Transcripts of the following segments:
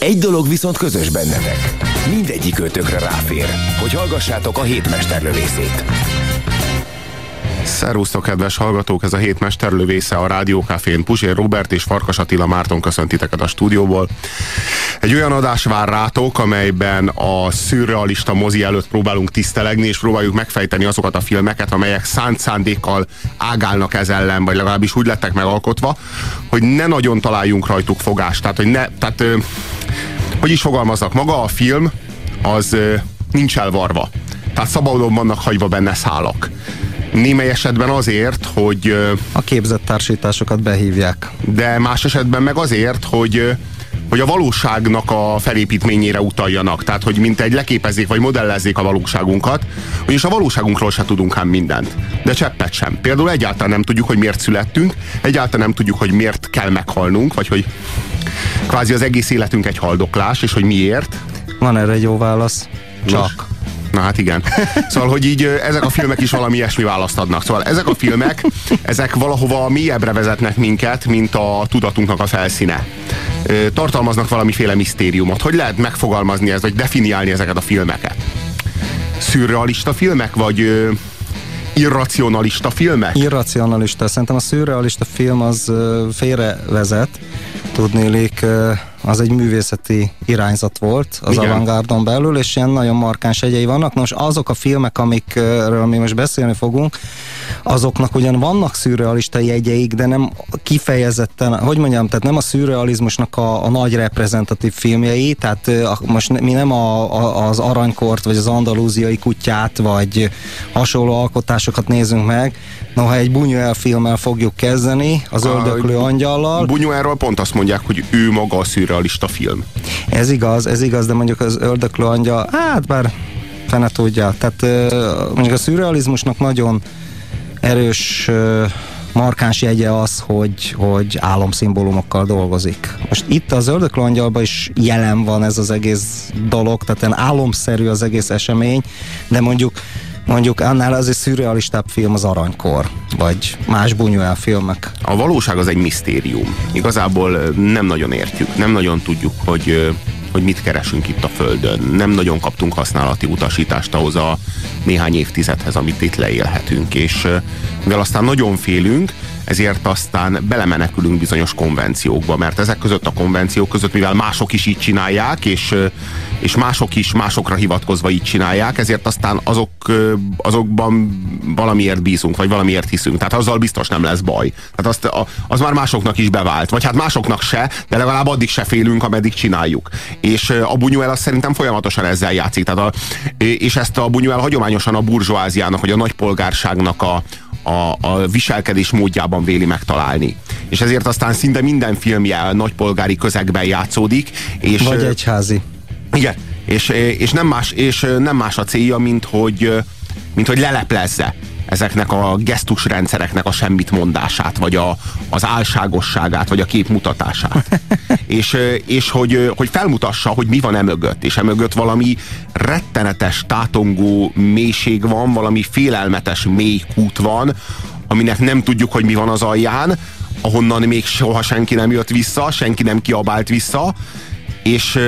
Egy dolog viszont közös bennetek. Mindegyik ötökre ráfér, hogy hallgassátok a hétmesterlövészét. Szerusztok, kedves hallgatók! Ez a hét mesterlövésze a Rádiókafén. Puzsér Robert és Farkas Attila Márton köszöntiteket a stúdióból. Egy olyan adás vár rátok, amelyben a szürrealista mozi előtt próbálunk tisztelegni, és próbáljuk megfejteni azokat a filmeket, amelyek szánt szándékkal ágálnak ez ellen, vagy legalábbis úgy lettek megalkotva, hogy ne nagyon találjunk rajtuk fogást. Tehát, hogy ne, tehát, hogy is fogalmaznak, maga a film az nincs elvarva. Tehát szabadon vannak hagyva benne szálak Némely esetben azért, hogy... A képzett társításokat behívják. De más esetben meg azért, hogy hogy a valóságnak a felépítményére utaljanak. Tehát, hogy mint egy leképezzék vagy modellezzék a valóságunkat, és a valóságunkról se tudunk ám mindent. De cseppet sem. Például egyáltalán nem tudjuk, hogy miért születtünk, egyáltalán nem tudjuk, hogy miért kell meghalnunk, vagy hogy kvázi az egész életünk egy haldoklás, és hogy miért. Van erre egy jó válasz. Csak. Nos, Na hát igen. Szóval, hogy így ezek a filmek is valami ilyesmi választ adnak. Szóval ezek a filmek, ezek valahova mélyebbre vezetnek minket, mint a tudatunknak a felszíne. Tartalmaznak valamiféle misztériumot. Hogy lehet megfogalmazni ezt, vagy definiálni ezeket a filmeket? Szürrealista filmek, vagy irracionalista filmek? Irracionalista. Szerintem a szürrealista film az félrevezet. Tudnélik az egy művészeti irányzat volt az Igen. avantgárdon belül, és ilyen nagyon markáns egyei vannak. Nos, azok a filmek, amikről mi most beszélni fogunk, azoknak ugyan vannak szürrealista jegyeik, de nem kifejezetten, hogy mondjam, tehát nem a szürrealizmusnak a, a nagy reprezentatív filmjei, tehát a, most mi nem a, a, az aranykort, vagy az andalúziai kutyát, vagy hasonló alkotásokat nézünk meg, Noha egy Buñuel filmmel fogjuk kezdeni, az öldöklő angyallal. Buñuelről pont azt mondják, hogy ő maga a szürrealista film. Ez igaz, ez igaz, de mondjuk az öldöklő angyal, hát bár fene tudja. Tehát mondjuk a szürrealizmusnak nagyon erős markáns jegye az, hogy, hogy álomszimbólumokkal dolgozik. Most itt az ördöklő angyalban is jelen van ez az egész dolog, tehát ilyen álomszerű az egész esemény, de mondjuk mondjuk annál az egy szürrealistább film az Aranykor, vagy más Buñuel filmek. A valóság az egy misztérium. Igazából nem nagyon értjük, nem nagyon tudjuk, hogy hogy mit keresünk itt a Földön. Nem nagyon kaptunk használati utasítást ahhoz a néhány évtizedhez, amit itt leélhetünk, és mivel aztán nagyon félünk, ezért aztán belemenekülünk bizonyos konvenciókba, mert ezek között a konvenciók között, mivel mások is így csinálják, és, és mások is másokra hivatkozva így csinálják, ezért aztán azok, azokban valamiért bízunk, vagy valamiért hiszünk. Tehát azzal biztos nem lesz baj. Tehát azt, az már másoknak is bevált. Vagy hát másoknak se, de legalább addig se félünk, ameddig csináljuk. És a Buñuel azt szerintem folyamatosan ezzel játszik. Tehát a, és ezt a Buñuel hagyományosan a burzsóáziának, vagy a nagypolgárságnak a, a, a viselkedés módjában véli megtalálni. És ezért aztán szinte minden filmje nagypolgári közegben játszódik. És, Vagy egyházi. Igen, és, és, nem más, és nem más a célja, mint hogy, mint hogy leleplezze ezeknek a gesztusrendszereknek a semmit mondását, vagy a, az álságosságát, vagy a képmutatását. és és hogy, hogy felmutassa, hogy mi van e mögött, és e mögött valami rettenetes, tátongó mélység van, valami félelmetes mély kút van, aminek nem tudjuk, hogy mi van az alján, ahonnan még soha senki nem jött vissza, senki nem kiabált vissza, és,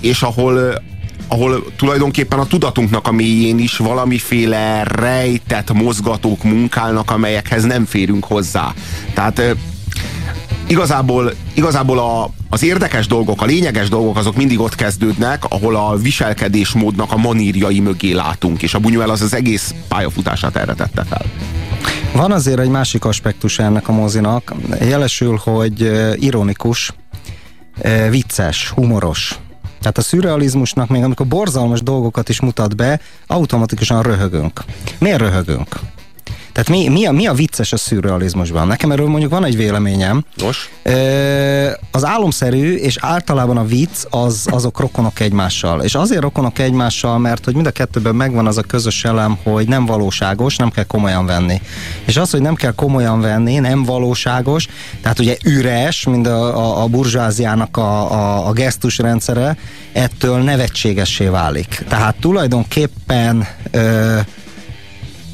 és ahol, ahol tulajdonképpen a tudatunknak a mélyén is valamiféle rejtett mozgatók munkálnak, amelyekhez nem férünk hozzá. Tehát igazából, igazából a, az érdekes dolgok, a lényeges dolgok azok mindig ott kezdődnek, ahol a viselkedésmódnak a manírjai mögé látunk, és a Buñuel az az egész pályafutását erre tette fel. Van azért egy másik aspektus ennek a mozinak. Jelesül, hogy ironikus, vicces, humoros. Tehát a szürrealizmusnak még amikor borzalmas dolgokat is mutat be, automatikusan röhögünk. Miért röhögünk? Tehát mi, mi, a, mi a vicces a szürrealizmusban? Nekem erről mondjuk van egy véleményem. Nos? Az álomszerű és általában a vicc az, azok rokonok egymással. És azért rokonok egymással, mert hogy mind a kettőben megvan az a közös elem, hogy nem valóságos, nem kell komolyan venni. És az, hogy nem kell komolyan venni, nem valóságos, tehát ugye üres, mint a, a, a burzsáziának a, a, a gesztusrendszere, ettől nevetségessé válik. Tehát tulajdonképpen ö,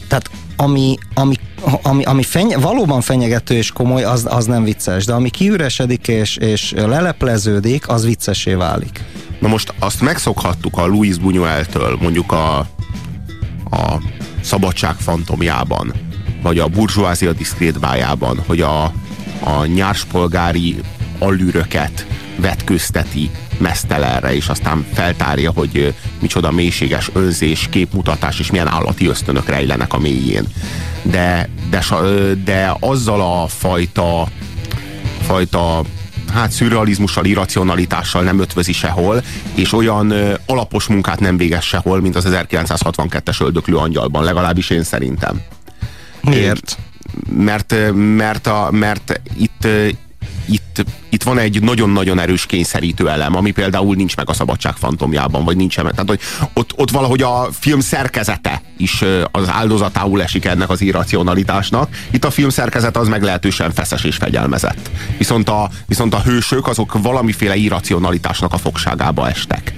tehát ami, ami, ami, ami fenye, valóban fenyegető és komoly, az, az nem vicces, de ami kiüresedik és, és lelepleződik, az viccesé válik. Na most azt megszokhattuk a Louis Buñuel-től, mondjuk a, a Szabadság fantomjában, vagy a Burzsóázia diszkrétbájában, hogy a, a nyárspolgári allűröket vetközteti mesztelenre, és aztán feltárja, hogy micsoda mélységes önzés, képmutatás és milyen állati ösztönök rejlenek a mélyén. De, de, de azzal a fajta, fajta hát szürrealizmussal, irracionalitással nem ötvözi sehol, és olyan ö, alapos munkát nem végez sehol, mint az 1962-es öldöklő angyalban, legalábbis én szerintem. Miért? Mert, mert, a, mert itt, itt, itt van egy nagyon-nagyon erős kényszerítő elem, ami például nincs meg a szabadság fantomjában, vagy nincs meg. Tehát, hogy ott, ott valahogy a film szerkezete is az áldozatául esik ennek az irracionalitásnak. Itt a film szerkezet az meglehetősen feszes és fegyelmezett. Viszont a, viszont a hősök azok valamiféle irracionalitásnak a fogságába estek.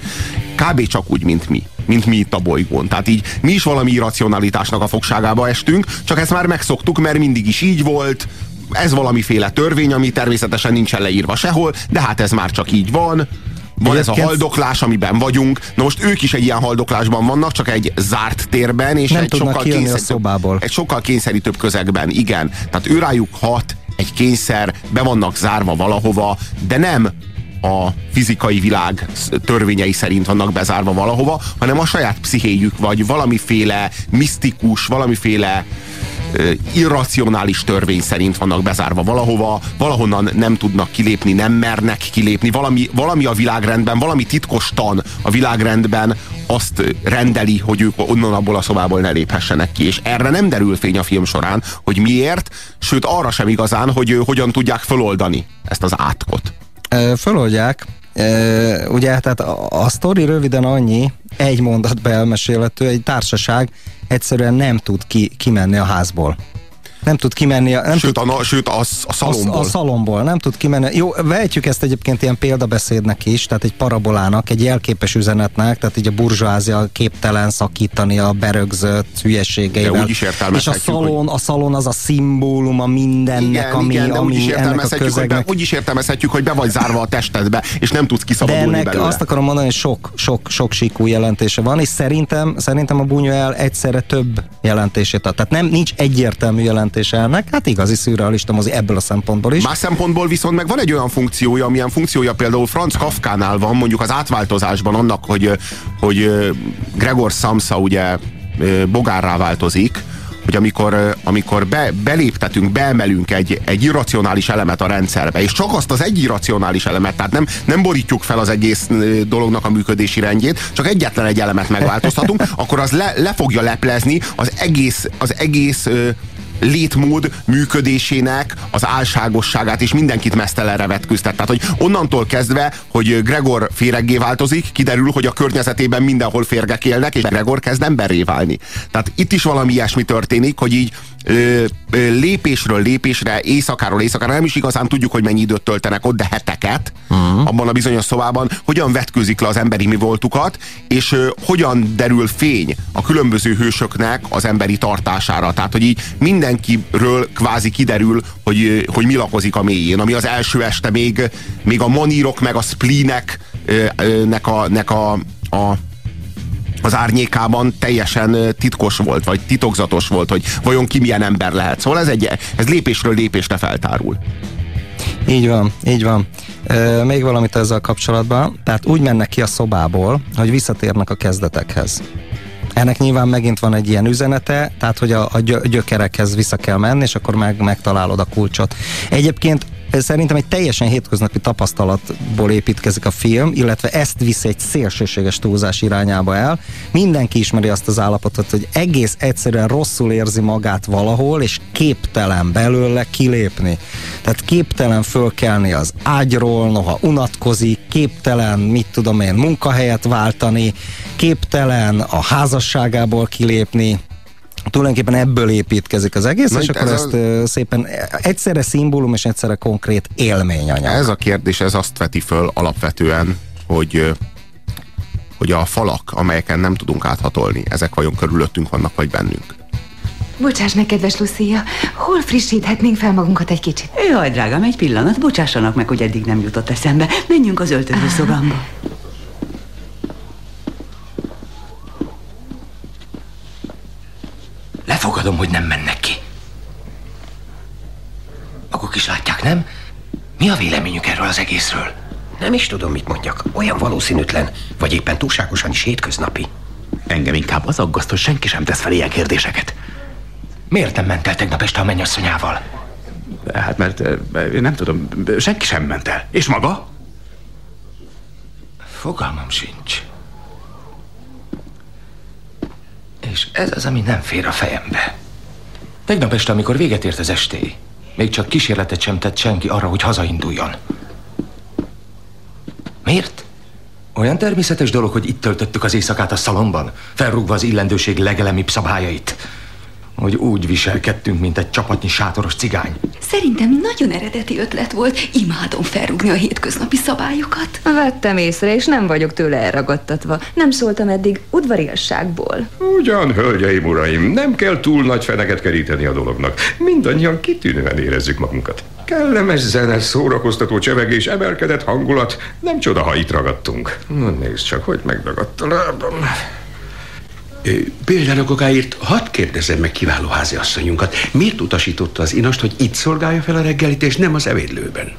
Kb. csak úgy, mint mi mint mi itt a bolygón. Tehát így mi is valami irracionalitásnak a fogságába estünk, csak ezt már megszoktuk, mert mindig is így volt, ez valamiféle törvény, ami természetesen nincsen leírva sehol, de hát ez már csak így van. Van ez a haldoklás, amiben vagyunk. Na most ők is egy ilyen haldoklásban vannak, csak egy zárt térben, és Nem egy sokkal, szobából. egy sokkal kényszerítőbb közegben. Igen. Tehát ő rájuk hat egy kényszer, be vannak zárva valahova, de nem a fizikai világ törvényei szerint vannak bezárva valahova, hanem a saját pszichéjük, vagy valamiféle misztikus, valamiféle irracionális törvény szerint vannak bezárva valahova, valahonnan nem tudnak kilépni, nem mernek kilépni, valami, valami a világrendben, valami titkos tan a világrendben azt rendeli, hogy ők onnan abból a szobából ne léphessenek ki. És erre nem derül fény a film során, hogy miért, sőt arra sem igazán, hogy hogyan tudják föloldani ezt az átkot. Föloldják, ugye, tehát a, a sztori röviden annyi, egy mondat elmesélhető, egy társaság egyszerűen nem tud ki, kimenni a házból nem tud kimenni. Nem sőt, tud, a, sőt a, a szalomból. A, a szalomból, nem tud kimenni. Jó, vehetjük ezt egyébként ilyen példabeszédnek is, tehát egy parabolának, egy jelképes üzenetnek, tehát így a burzsázia képtelen szakítani a berögzött hülyeségeivel. De úgy is És a szalon, hogy... a szalon az a szimbóluma mindennek, igen, ami, igen, de ami úgy is ennek a közegnek. Hogy be, úgy is értelmezhetjük, hogy be vagy zárva a testedbe, és nem tudsz kiszabadulni De ennek belőle. azt akarom mondani, hogy sok, sok, sok síkú jelentése van, és szerintem, szerintem a Bunyuel egyszerre több jelentését ad. Tehát nem, nincs egyértelmű jelentése ennek, hát igazi szürrealista mozi ebből a szempontból is. Más szempontból viszont meg van egy olyan funkciója, amilyen funkciója például Franz Kafkánál van, mondjuk az átváltozásban annak, hogy, hogy Gregor Samsa ugye bogárrá változik, hogy amikor, amikor be, beléptetünk, beemelünk egy, egy irracionális elemet a rendszerbe, és csak azt az egy irracionális elemet, tehát nem, nem borítjuk fel az egész dolognak a működési rendjét, csak egyetlen egy elemet megváltoztatunk, akkor az le, le fogja leplezni az egész, az egész létmód működésének az álságosságát, és mindenkit mesztelenre vetköztet. Tehát, hogy onnantól kezdve, hogy Gregor féreggé változik, kiderül, hogy a környezetében mindenhol férgek élnek, és Gregor kezd emberré válni. Tehát itt is valami ilyesmi történik, hogy így ö, ö, lépésről lépésre, éjszakáról éjszakára, nem is igazán tudjuk, hogy mennyi időt töltenek ott, de heteket uh-huh. abban a bizonyos szobában, hogyan vetkőzik le az emberi mi voltukat, és ö, hogyan derül fény a különböző hősöknek az emberi tartására. Tehát, hogy így mindenkiről kvázi kiderül, hogy, hogy mi lakozik a mélyén, ami az első este még, még a manírok meg a spleenek nek a, nek a, a az árnyékában teljesen titkos volt, vagy titokzatos volt, hogy vajon ki milyen ember lehet. Szóval ez, egy, ez lépésről lépésre feltárul. Így van, így van. E, még valamit ezzel kapcsolatban. Tehát úgy mennek ki a szobából, hogy visszatérnek a kezdetekhez. Ennek nyilván megint van egy ilyen üzenete, tehát hogy a, a gyökerekhez vissza kell menni, és akkor meg, megtalálod a kulcsot. Egyébként szerintem egy teljesen hétköznapi tapasztalatból építkezik a film, illetve ezt visz egy szélsőséges túlzás irányába el. Mindenki ismeri azt az állapotot, hogy egész egyszerűen rosszul érzi magát valahol, és képtelen belőle kilépni. Tehát képtelen fölkelni az ágyról, noha unatkozik, képtelen, mit tudom én, munkahelyet váltani, képtelen a házasságából kilépni, tulajdonképpen ebből építkezik az egész, Na és akkor ezt a... szépen egyszerre szimbólum és egyszerre konkrét élményanyag. Ez a kérdés, ez azt veti föl alapvetően, hogy hogy a falak, amelyeken nem tudunk áthatolni, ezek vajon körülöttünk vannak, vagy bennünk. Bocsáss meg, kedves Lucia, hol frissíthetnénk fel magunkat egy kicsit? Jaj, drágám, egy pillanat, bocsássanak meg, hogy eddig nem jutott eszembe. Menjünk az öltözőszobámba. Lefogadom, hogy nem mennek ki. Maguk is látják, nem? Mi a véleményük erről az egészről? Nem is tudom, mit mondjak. Olyan valószínűtlen, vagy éppen túlságosan is hétköznapi. Engem inkább az aggaszt, hogy senki sem tesz fel ilyen kérdéseket. Miért nem ment el tegnap este a mennyasszonyával? Hát mert nem tudom, senki sem ment el. És maga? Fogalmam sincs. És ez az, ami nem fér a fejembe. Tegnap este, amikor véget ért az esté, még csak kísérletet sem tett senki arra, hogy hazainduljon. Miért? Olyan természetes dolog, hogy itt töltöttük az éjszakát a szalomban, felrúgva az illendőség legelemibb szabályait hogy úgy viselkedtünk, mint egy csapatnyi sátoros cigány. Szerintem nagyon eredeti ötlet volt. Imádom felrúgni a hétköznapi szabályokat. Vettem észre, és nem vagyok tőle elragadtatva. Nem szóltam eddig udvariasságból. Ugyan, hölgyeim, uraim, nem kell túl nagy feneget keríteni a dolognak. Mindannyian kitűnően érezzük magunkat. Kellemes zene, szórakoztató csevegés, emelkedett hangulat. Nem csoda, ha itt ragadtunk. Na, nézd csak, hogy megdagadt a lábam. Példának okáért hadd kérdezem meg kiváló háziasszonyunkat, miért utasította az inast, hogy itt szolgálja fel a reggelit, és nem az evédlőben?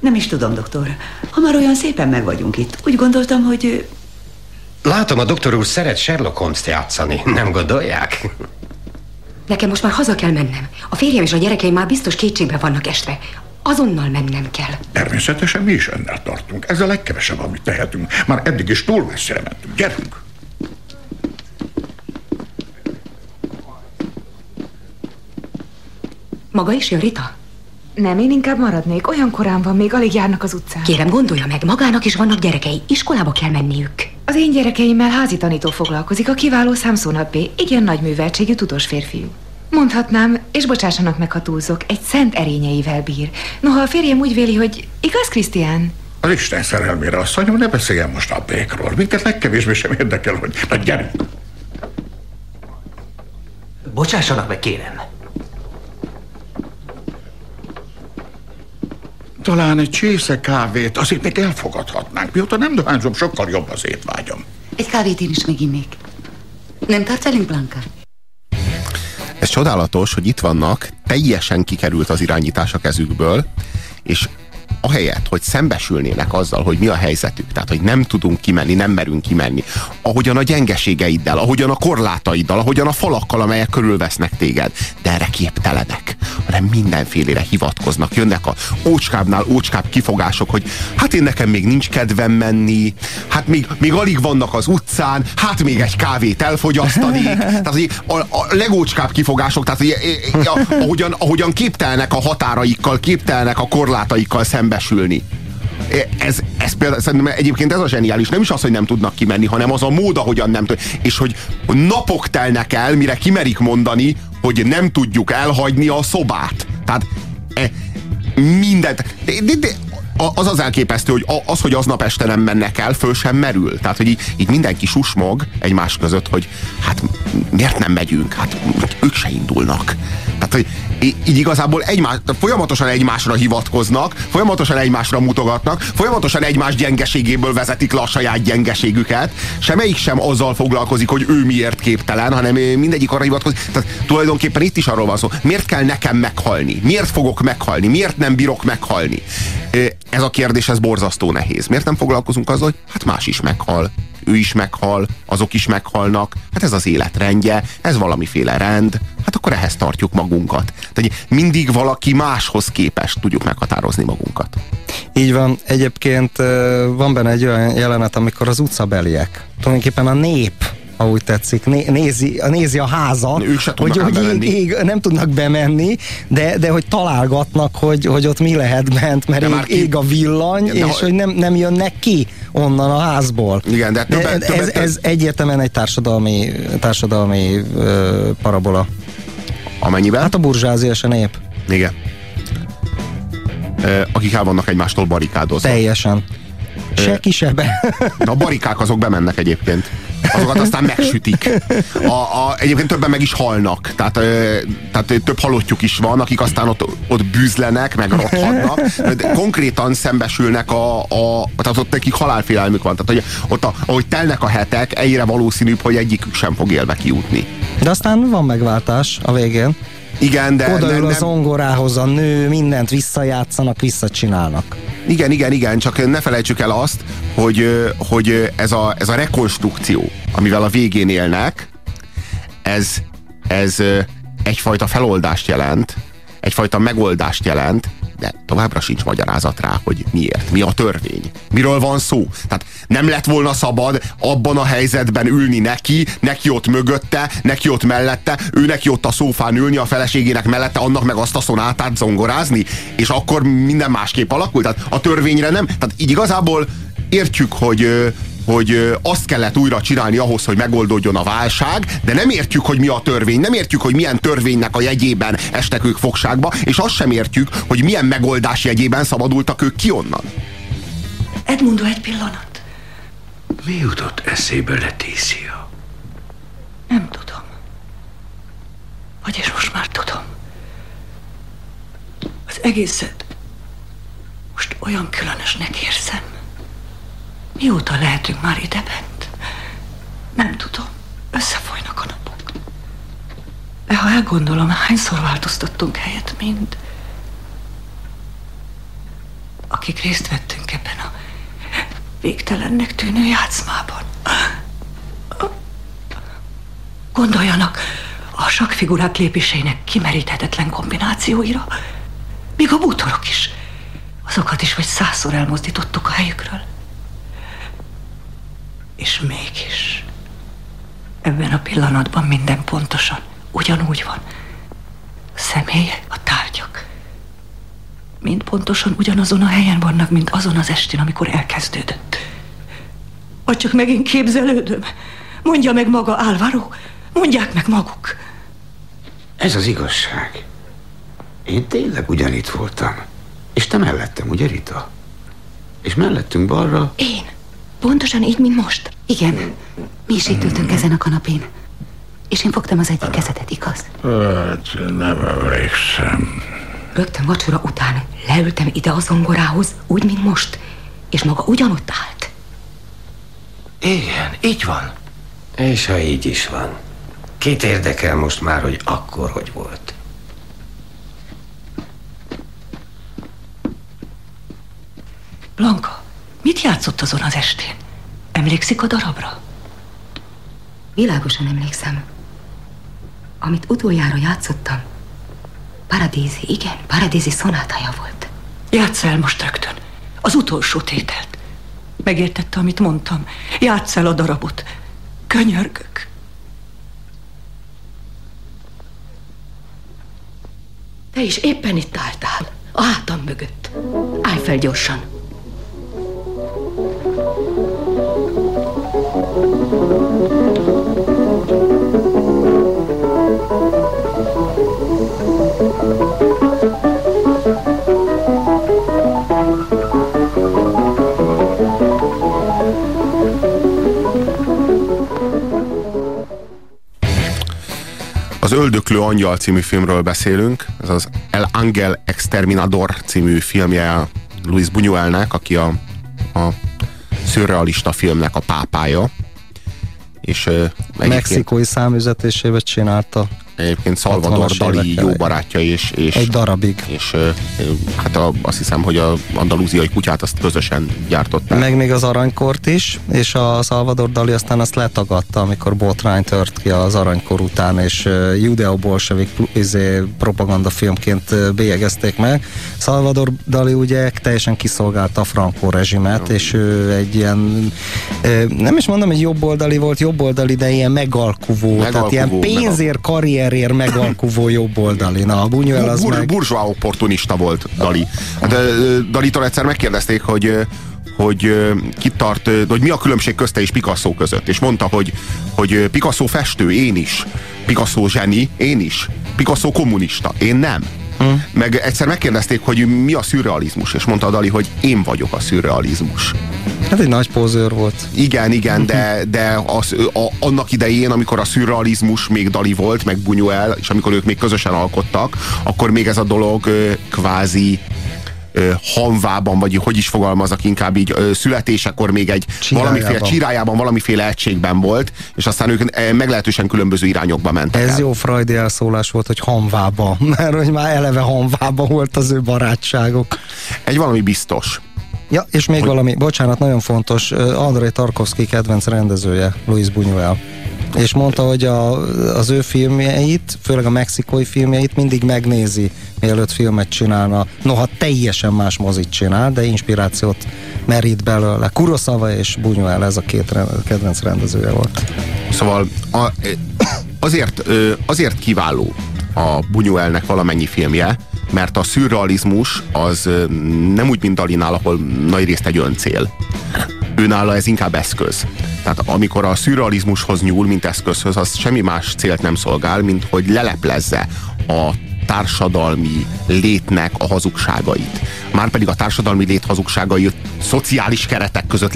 Nem is tudom, doktor. Ha már olyan szépen meg vagyunk itt, úgy gondoltam, hogy... Látom, a doktor úr szeret Sherlock Holmes-t játszani, nem gondolják? Nekem most már haza kell mennem. A férjem és a gyerekeim már biztos kétségbe vannak esve. Azonnal mennem kell. Természetesen mi is önnel tartunk. Ez a legkevesebb, amit tehetünk. Már eddig is túl messzire mentünk. Gyerünk! Maga is jön, Rita? Nem, én inkább maradnék. Olyan korán van, még alig járnak az utcán. Kérem, gondolja meg, magának is vannak gyerekei. Iskolába kell menniük. Az én gyerekeimmel házi tanító foglalkozik, a kiváló Samson B. Igen nagy műveltségű tudós férfiú. Mondhatnám, és bocsássanak meg, ha túlzok, egy szent erényeivel bír. Noha a férjem úgy véli, hogy igaz, Krisztián? Az Isten szerelmére, asszonyom, ne beszéljen most a békról. Minket legkevésbé sem érdekel, hogy... Na, gyerünk! Bocsássanak meg, kérem. Talán egy csésze kávét azért még elfogadhatnánk. Mióta nem dohányzom, sokkal jobb az étvágyam. Egy kávét én is meginnék. Nem tartsz velünk, Blanka? Ez csodálatos, hogy itt vannak, teljesen kikerült az irányítás a kezükből, és ahelyett, hogy szembesülnének azzal, hogy mi a helyzetük, tehát hogy nem tudunk kimenni, nem merünk kimenni, ahogyan a gyengeségeiddel, ahogyan a korlátaiddal, ahogyan a falakkal, amelyek körülvesznek téged, de erre képtelenek, hanem mindenfélére hivatkoznak. Jönnek a ócskábbnál ócskább kifogások, hogy hát én nekem még nincs kedvem menni, hát még, még alig vannak az utcán, hát még egy kávét elfogyasztani. Tehát hogy a, a legócskább kifogások, tehát hogy, ahogyan, ahogyan képtelnek a határaikkal, képtelnek a korlátaikkal szemben szembesülni. Ez, ez például, szerintem egyébként ez a zseniális, nem is az, hogy nem tudnak kimenni, hanem az a mód, ahogyan nem tudnak. És hogy napok telnek el, mire kimerik mondani, hogy nem tudjuk elhagyni a szobát. Tehát e, mindent. De, de, de, az az elképesztő, hogy az, hogy aznap este nem mennek el, föl sem merül. Tehát, hogy így, így mindenki susmog egymás között, hogy hát miért nem megyünk? Hát ők se indulnak. Tehát, hogy így igazából egymás, folyamatosan egymásra hivatkoznak, folyamatosan egymásra mutogatnak, folyamatosan egymás gyengeségéből vezetik le a saját gyengeségüket. Semmelyik sem azzal foglalkozik, hogy ő miért képtelen, hanem mindegyik arra hivatkozik. Tehát tulajdonképpen itt is arról van szó, miért kell nekem meghalni? Miért fogok meghalni? Miért nem bírok meghalni? Ez a kérdés, ez borzasztó nehéz. Miért nem foglalkozunk azzal, hogy hát más is meghal? ő is meghal, azok is meghalnak, hát ez az életrendje, ez valamiféle rend, hát akkor ehhez tartjuk magunkat. Tehát mindig valaki máshoz képest tudjuk meghatározni magunkat. Így van. Egyébként van benne egy olyan jelenet, amikor az utcabeliek, tulajdonképpen a nép ha úgy tetszik, né, nézi, nézi a házat, ők se hogy, hogy ég, ég, nem tudnak bemenni, de, de hogy találgatnak, hogy, hogy ott mi lehet bent, mert ég, ki... ég a villany, de és ha... hogy nem, nem jönnek ki onnan a házból. Igen, de, többet, de ez, ez egyértelműen egy társadalmi, társadalmi uh, parabola. Amennyiben? Hát a burzsázia a nép. Igen. Akik el vannak egymástól barikádozva. Teljesen. Se kisebe. De a barikák azok bemennek egyébként azokat aztán megsütik. A, a, egyébként többen meg is halnak, tehát, ö, tehát több halottjuk is van, akik aztán ott, ott bűzlenek, meg rothadnak. Konkrétan szembesülnek a, a tehát ott nekik halálfélelmük van. Tehát, hogy ott, a, ahogy telnek a hetek, egyre valószínűbb, hogy egyikük sem fog élve kijutni. De aztán van megváltás a végén. Igen, de... Odaül nem, nem... a zongorához a nő, mindent visszajátszanak, visszacsinálnak. Igen, igen, igen, csak ne felejtsük el azt, hogy, hogy ez, a, ez a rekonstrukció, amivel a végén élnek, ez, ez egyfajta feloldást jelent, egyfajta megoldást jelent, de továbbra sincs magyarázat rá, hogy miért, mi a törvény, miről van szó. Tehát nem lett volna szabad abban a helyzetben ülni neki, neki ott mögötte, neki ott mellette, ő neki ott a szófán ülni, a feleségének mellette, annak meg azt a szonátát zongorázni, és akkor minden másképp alakult. Tehát a törvényre nem, tehát így igazából értjük, hogy, hogy azt kellett újra csinálni ahhoz, hogy megoldódjon a válság, de nem értjük, hogy mi a törvény, nem értjük, hogy milyen törvénynek a jegyében estek ők fogságba, és azt sem értjük, hogy milyen megoldás jegyében szabadultak ők ki onnan. Edmundo, egy pillanat. Mi jutott eszébe Letícia? Nem tudom. Vagyis most már tudom. Az egészet most olyan különösnek érzem. Mióta lehetünk már ide bent? Nem tudom. Összefolynak a napok. De ha elgondolom, hányszor változtattunk helyet, mind. Akik részt vettünk ebben a végtelennek tűnő játszmában. Gondoljanak a sakfigurák lépéseinek kimeríthetetlen kombinációira. Még a bútorok is. Azokat is vagy százszor elmozdítottuk a helyükről. És mégis ebben a pillanatban minden pontosan ugyanúgy van. A személyek, a tárgyak. Mind pontosan ugyanazon a helyen vannak, mint azon az estén, amikor elkezdődött. Vagy csak megint képzelődöm. Mondja meg maga Álvaro. Mondják meg maguk. Ez az igazság. Én tényleg ugyanitt voltam. És te mellettem, ugye Rita? És mellettünk balra... Én. Pontosan így, mint most. Igen. Mi is itt ültünk ezen a kanapén. És én fogtam az egyik kezetet, igaz? Hát, nem emlékszem. Rögtön vacsora után leültem ide a zongorához, úgy, mint most. És maga ugyanott állt. Igen, így van. És ha így is van, kit érdekel most már, hogy akkor hogy volt? Blanka, mit játszott azon az estén? Emlékszik a darabra? Világosan emlékszem. Amit utoljára játszottam, Paradízi, igen, Paradízi szonátája volt. Játsz el most rögtön. Az utolsó tételt. Megértette, amit mondtam. Játsz el a darabot. Könyörgök. Te is éppen itt álltál, a hátam mögött. Állj fel gyorsan. Az Öldöklő Angyal című filmről beszélünk. Ez az El Angel Exterminador című filmje Luis Buñuelnek, aki a, a szürrealista filmnek a pápája. És, uh, Mexikói számüzetésével csinálta. Egyébként Salvador Dali jó barátja, és, és egy darabig. És hát a, azt hiszem, hogy a andalúziai kutyát azt közösen gyártották. Meg még az aranykort is, és a Salvador Dali aztán azt letagadta, amikor botrány tört ki az aranykor után, és judeo-bolsevik izé, propagandafilmként bélyegezték meg. Salvador Dali ugye teljesen kiszolgálta a Franco rezsimet, és ő egy ilyen, nem is mondom, hogy jobboldali volt, jobboldali, de ilyen megalkuvó, megalkuvó tehát ilyen pénzért, karrierért megalkuvó jobboldali. Na, a Buñuel az Bur, meg... Burzsvá opportunista volt Dali. Hát, Dalitól egyszer megkérdezték, hogy hogy kit tart, hogy mi a különbség közte és Picasso között. És mondta, hogy, hogy Picasso festő, én is. Picasso zseni, én is. Picasso kommunista, én nem. Hmm. Meg egyszer megkérdezték, hogy mi a szürrealizmus, és mondta a Dali, hogy én vagyok a szürrealizmus. Hát egy nagy pózőr volt. Igen, igen, de, de az, a, annak idején, amikor a szürrealizmus még Dali volt, meg Buñuel, és amikor ők még közösen alkottak, akkor még ez a dolog kvázi hanvában, vagy hogy is fogalmazok inkább így, születésekor még egy csirájában. valamiféle csirájában, valamiféle egységben volt, és aztán ők meglehetősen különböző irányokba mentek Ez el. jó freudi elszólás volt, hogy hanvába, mert hogy már eleve hanvába volt az ő barátságok. Egy valami biztos. Ja, és még hogy... valami, bocsánat, nagyon fontos, Andrei Tarkovsky kedvenc rendezője, Luis Buñuel és mondta, hogy a, az ő filmjeit, főleg a mexikói filmjeit mindig megnézi, mielőtt filmet csinálna. Noha teljesen más mozit csinál, de inspirációt merít belőle. Kuroszava és Buñuel, ez a két kedvenc rendezője volt. Szóval a, azért, azért kiváló a Buñuelnek valamennyi filmje, mert a szürrealizmus az nem úgy, mint Dalinál, ahol nagy részt egy öncél. Őnála ez inkább eszköz. Tehát amikor a szürrealizmushoz nyúl, mint eszközhöz, az semmi más célt nem szolgál, mint hogy leleplezze a társadalmi létnek a hazugságait. Márpedig a társadalmi lét hazugságai szociális keretek között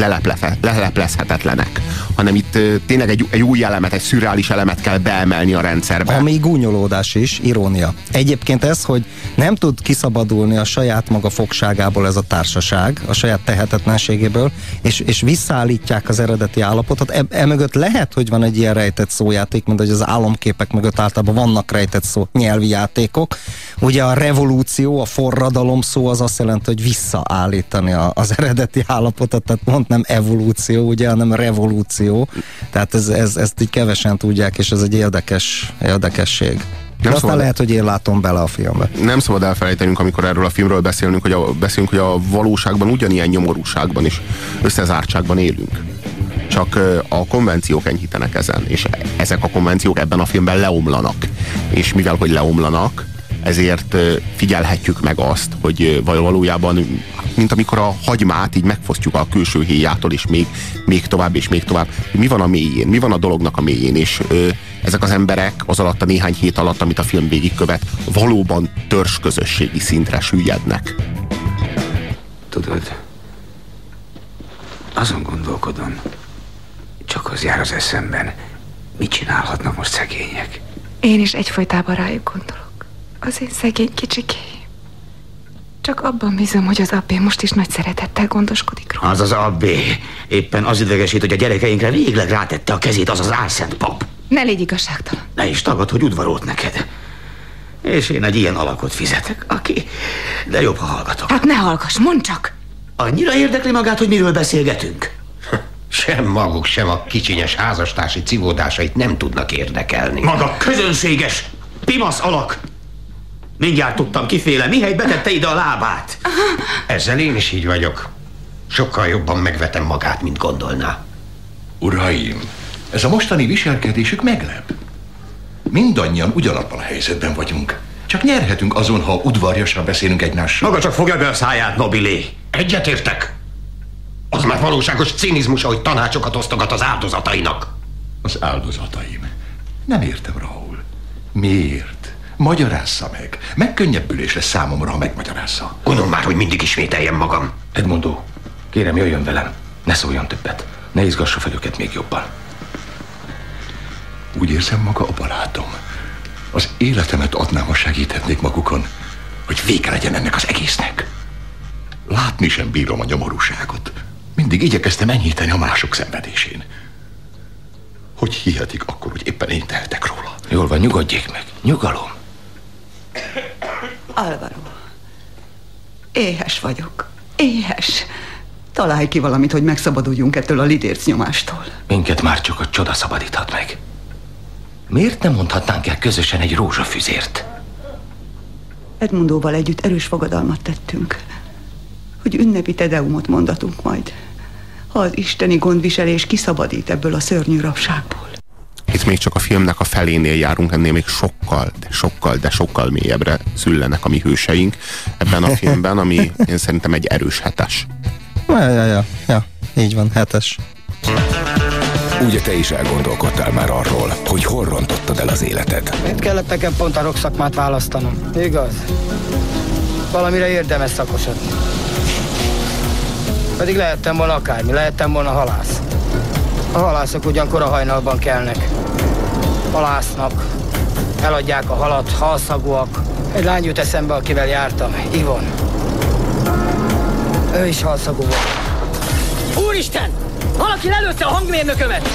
leleplezhetetlenek, hanem itt tényleg egy, egy új elemet, egy szürreális elemet kell beemelni a rendszerbe. Ami gúnyolódás is, irónia. Egyébként ez, hogy nem tud kiszabadulni a saját maga fogságából ez a társaság, a saját tehetetlenségéből, és, és visszaállítják az eredeti állapotot. E, emögött lehet, hogy van egy ilyen rejtett szójáték, mint hogy az álomképek mögött általában vannak rejtett szó, nyelvi játékok. Ugye a revolúció, a forradalom szó az azt jelenti, hogy visszaállítani a, az eredeti állapotot, tehát pont nem evolúció, ugye, hanem revolúció. Tehát ez, ez, ezt így kevesen tudják, és ez egy érdekes, érdekesség. Nem aztán szabad, lehet, hogy én látom bele a filmbe. Nem szabad elfelejtenünk, amikor erről a filmről beszélünk, hogy a, beszélünk, hogy a valóságban ugyanilyen nyomorúságban és összezártságban élünk. Csak a konvenciók enyhítenek ezen, és ezek a konvenciók ebben a filmben leomlanak. És mivel, hogy leomlanak, ezért figyelhetjük meg azt, hogy valójában, mint amikor a hagymát így megfosztjuk a külső héjától, és még, még tovább, és még tovább. Mi van a mélyén? Mi van a dolognak a mélyén? És ö, ezek az emberek az alatt a néhány hét alatt, amit a film végigkövet, valóban közösségi szintre süllyednek. Tudod, azon gondolkodom, csak az jár az eszemben, mit csinálhatnak most szegények. Én is egyfolytában rájuk gondolok. Az én szegény kicsiké. Csak abban bízom, hogy az abbé most is nagy szeretettel gondoskodik róla. Az az abbé. Éppen az idegesít, hogy a gyerekeinkre végleg rátette a kezét az az álszent pap. Ne légy igazságtalan. Ne is tagad, hogy udvarolt neked. És én egy ilyen alakot fizetek, aki... De jobb, ha hallgatok. Hát ne hallgass, mondd csak! Annyira érdekli magát, hogy miről beszélgetünk? Sem maguk, sem a kicsinyes házastársi civódásait nem tudnak érdekelni. Maga közönséges, pimasz alak! Mindjárt tudtam kiféle, mihely betette ide a lábát. Ezzel én is így vagyok. Sokkal jobban megvetem magát, mint gondolná. Uraim, ez a mostani viselkedésük meglep. Mindannyian ugyanabban a helyzetben vagyunk. Csak nyerhetünk azon, ha udvarjasan beszélünk egymással. Maga csak fogja be a száját, Nobilé. Egyetértek. Az már valóságos cinizmus, ahogy tanácsokat osztogat az áldozatainak. Az áldozataim. Nem értem, Raúl. Miért? Magyarázza meg. Megkönnyebbülés lesz számomra, ha megmagyarázza. Unom már, hogy mindig ismételjem magam. Edmundo, kérem jöjjön velem. Ne szóljon többet. Ne izgassa fel őket még jobban. Úgy érzem maga a barátom. Az életemet adnám, ha segíthetnék magukon, hogy vége legyen ennek az egésznek. Látni sem bírom a nyomorúságot. Mindig igyekeztem enyhíteni a mások szenvedésén. Hogy hihetik akkor, hogy éppen én tehetek róla? Jól van, nyugodjék meg. Nyugalom. Álvaro, éhes vagyok. Éhes. Találj ki valamit, hogy megszabaduljunk ettől a lidérc nyomástól. Minket már csak a csoda szabadíthat meg. Miért nem mondhatnánk el közösen egy rózsafüzért? Edmundóval együtt erős fogadalmat tettünk, hogy ünnepi tedeumot mondatunk majd, ha az isteni gondviselés kiszabadít ebből a szörnyű rabságból. Itt még csak a filmnek a felénél járunk, ennél még sokkal, de sokkal, de sokkal mélyebbre szüllenek a mi hőseink ebben a filmben, ami én szerintem egy erős hetes. Ja, ja, ja, ja. így van, hetes. Ugye te is elgondolkodtál már arról, hogy hol rontottad el az életed? Miért kellett nekem pont a rokszakmát választanom? Igaz? Valamire érdemes szakosodni. Pedig lehettem volna akármi, lehettem volna halász. A halászok ugyankor a hajnalban kelnek. Halásznak, eladják a halat, halszagúak. Egy lány jut eszembe, akivel jártam, Ivon. Ő is halszagú volt. Úristen! Valaki lelőtte a hangmérnökömet!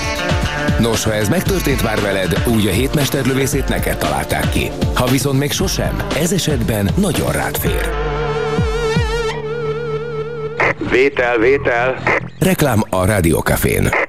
Nos, ha ez megtörtént már veled, úgy a hétmesterlövészét neked találták ki. Ha viszont még sosem, ez esetben nagyon rád fér. Vétel, vétel. Reklám a Rádiókafén.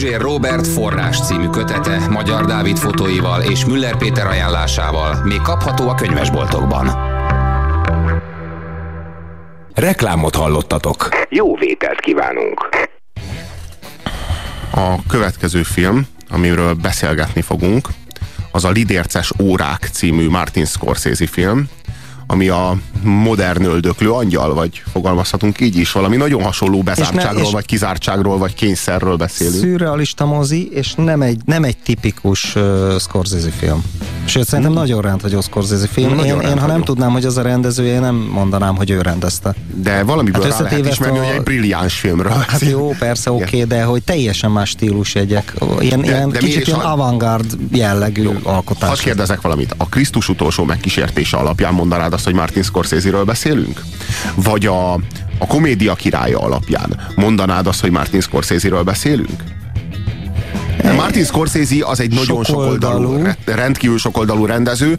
Puzsér Robert forrás című kötete Magyar Dávid fotóival és Müller Péter ajánlásával még kapható a könyvesboltokban. Reklámot hallottatok. Jó vételt kívánunk. A következő film, amiről beszélgetni fogunk, az a Lidérces órák című Martin Scorsese film, ami a modern öldöklő angyal, vagy fogalmazhatunk így is, valami nagyon hasonló bezártságról, ne, vagy kizártságról, vagy kényszerről beszélünk. Szürrealista mozi, és nem egy, nem egy tipikus uh, Scorsese film. Sőt, szerintem hmm. nagyon rend vagyok Scorsese film. Én, én, ha nem tudnám, hogy az a rendezője, én nem mondanám, hogy ő rendezte. De valamiből hát rá lehet ismerni, a... hogy egy brilliáns filmről. Hát jó, persze, oké, okay, de hogy teljesen más stílusjegyek. Ilyen, de, ilyen de kicsit ilyen a... avantgárd jellegű jó, alkotás. Hadd kérdezek valamit. A Krisztus utolsó megkísértése alapján mondanád azt, hogy Martin Scorsese-ről beszélünk? Vagy a, a komédia királya alapján mondanád azt, hogy Martin Scorsese-ről beszélünk? Martin Scorsese az egy nagyon sokoldalú, rendkívül sokoldalú rendező.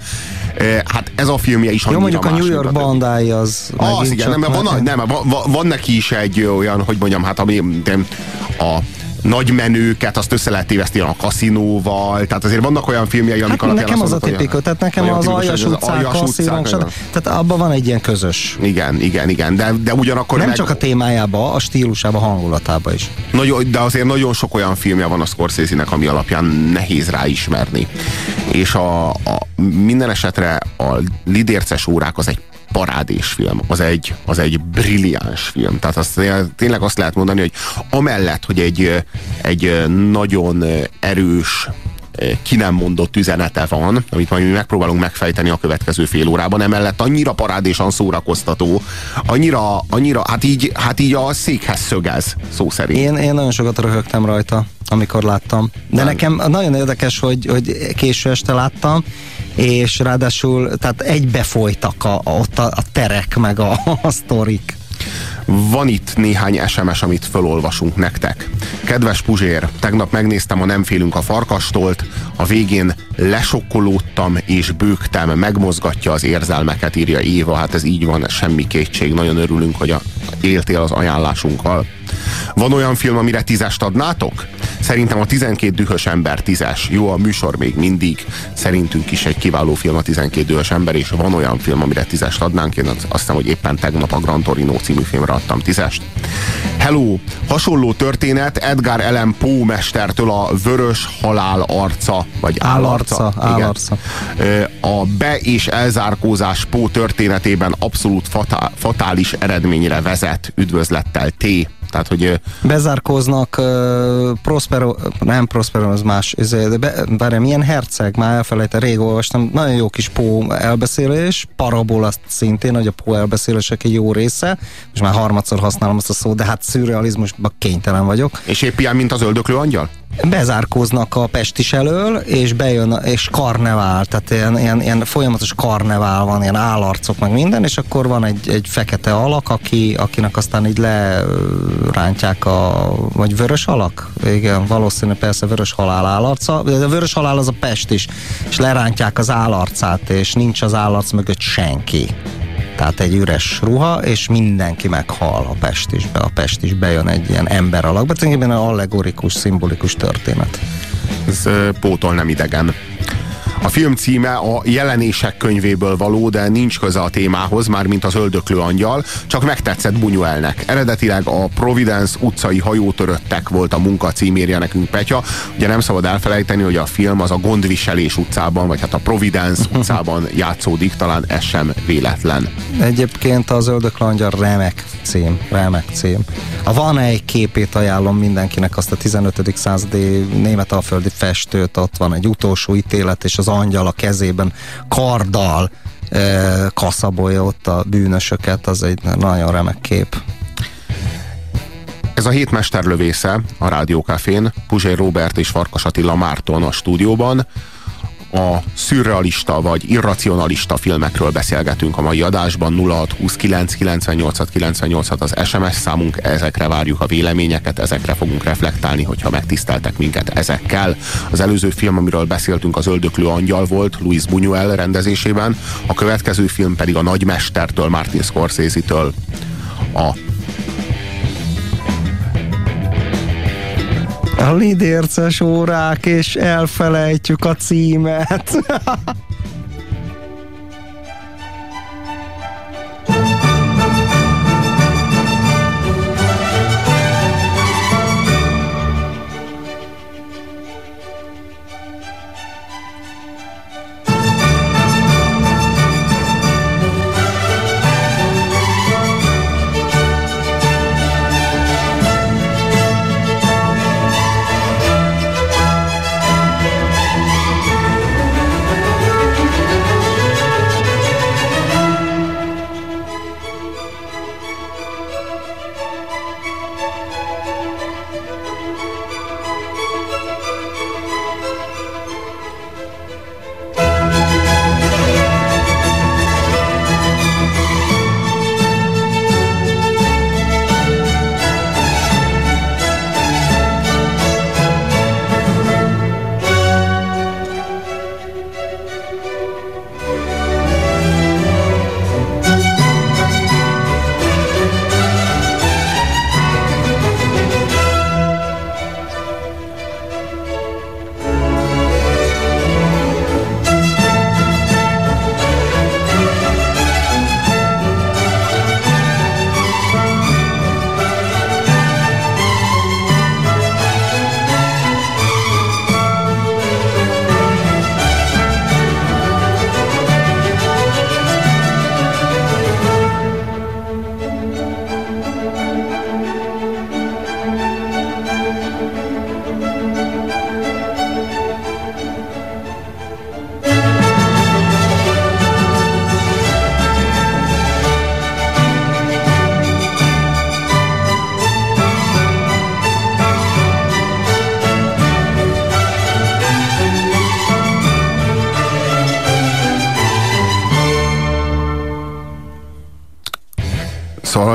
Hát ez a filmje is annyira Jó, mondjuk a New York bandái az... Az igen, nem, van, nem, van, van neki is egy olyan, hogy mondjam, hát ami a nagy menőket, azt össze lehet téveszteni a kaszinóval, tehát azért vannak olyan filmjei, amik hát nekem az a tipikus, tehát nekem az aljas utcák, kaszinók, tehát abban van egy ilyen közös. Igen, igen, igen, de, de ugyanakkor Nem meg... csak a témájába, a stílusába, a hangulatába is. Nagyon, de azért nagyon sok olyan filmje van a Scorsese-nek, ami alapján nehéz ráismerni. És a, a minden esetre a lidérces órák az egy parádésfilm, az egy, az egy brilliáns film. Tehát azt, tényleg azt lehet mondani, hogy amellett, hogy egy, egy nagyon erős ki nem mondott üzenete van, amit majd mi megpróbálunk megfejteni a következő fél órában, emellett annyira parádésan szórakoztató, annyira, annyira hát, így, hát így a székhez szögez, szó szerint. Én, én nagyon sokat röhögtem rajta, amikor láttam. De nem. nekem nagyon érdekes, hogy, hogy késő este láttam, és ráadásul tehát egybefolytak a, ott a, a terek, meg a, a sztorik. Van itt néhány SMS, amit felolvasunk nektek. Kedves Puzsér, tegnap megnéztem a Nem félünk a farkastolt, a végén lesokkolódtam és bőgtem, megmozgatja az érzelmeket, írja Éva, hát ez így van, semmi kétség, nagyon örülünk, hogy a, éltél az ajánlásunkkal. Van olyan film, amire tízest adnátok? Szerintem a 12 dühös ember tízes. Jó, a műsor még mindig. Szerintünk is egy kiváló film a 12 dühös ember, és van olyan film, amire tízest adnánk. Én azt hiszem, hogy éppen tegnap a Gran Torino című filmre adtam tízest. Hello! Hasonló történet Edgar Allan Poe mestertől a Vörös Halál arca, vagy állarca. állarca. A be- és elzárkózás Poe történetében abszolút fatál, fatális eredményre vezet. Üdvözlettel T. Tehát, hogy... Bezárkóznak uh, Prospero, nem Prospero, az más, de be, bár milyen herceg, már elfelejte, rég olvastam, nagyon jó kis Pó elbeszélés, parabola szintén, hogy a Pó elbeszélések egy jó része, és már harmadszor használom azt a szót, de hát szürrealizmusban kénytelen vagyok. És épp ilyen, mint az öldöklő angyal? Bezárkóznak a Pestis elől, és bejön, és karnevál, tehát ilyen, ilyen, ilyen folyamatos karnevál van, ilyen állarcok, meg minden, és akkor van egy, egy fekete alak, aki, akinek aztán így lerántják a, vagy vörös alak? Igen, valószínű persze vörös halál állarca, de a vörös halál az a Pestis, és lerántják az állarcát, és nincs az állarc mögött senki tehát egy üres ruha, és mindenki meghal a pestisbe. A pestis bejön egy ilyen ember alakba, tulajdonképpen allegorikus, szimbolikus történet. Ez pótol nem idegen. A film címe a jelenések könyvéből való, de nincs köze a témához, már mint az öldöklő angyal, csak megtetszett Bunyuelnek. Eredetileg a Providence utcai hajótöröttek volt a munka címérje nekünk Petya. Ugye nem szabad elfelejteni, hogy a film az a Gondviselés utcában, vagy hát a Providence utcában játszódik, talán ez sem véletlen. Egyébként az öldöklő angyal remek cím, remek cím. A van egy képét ajánlom mindenkinek, azt a 15. századi német alföldi festőt, ott van egy utolsó ítélet, és az angyal a kezében karddal e, kaszabolja ott a bűnösöket, az egy nagyon remek kép. Ez a hét mesterlövésze a Rádiókafén, Puzsér Robert és Farkas Attila Márton a stúdióban a szürrealista vagy irracionalista filmekről beszélgetünk a mai adásban. 0629 98 98 az SMS számunk, ezekre várjuk a véleményeket, ezekre fogunk reflektálni, hogyha megtiszteltek minket ezekkel. Az előző film, amiről beszéltünk, az Öldöklő Angyal volt, Luis Buñuel rendezésében, a következő film pedig a Nagymestertől, Martin Scorsese-től a a lidérces órák, és elfelejtjük a címet.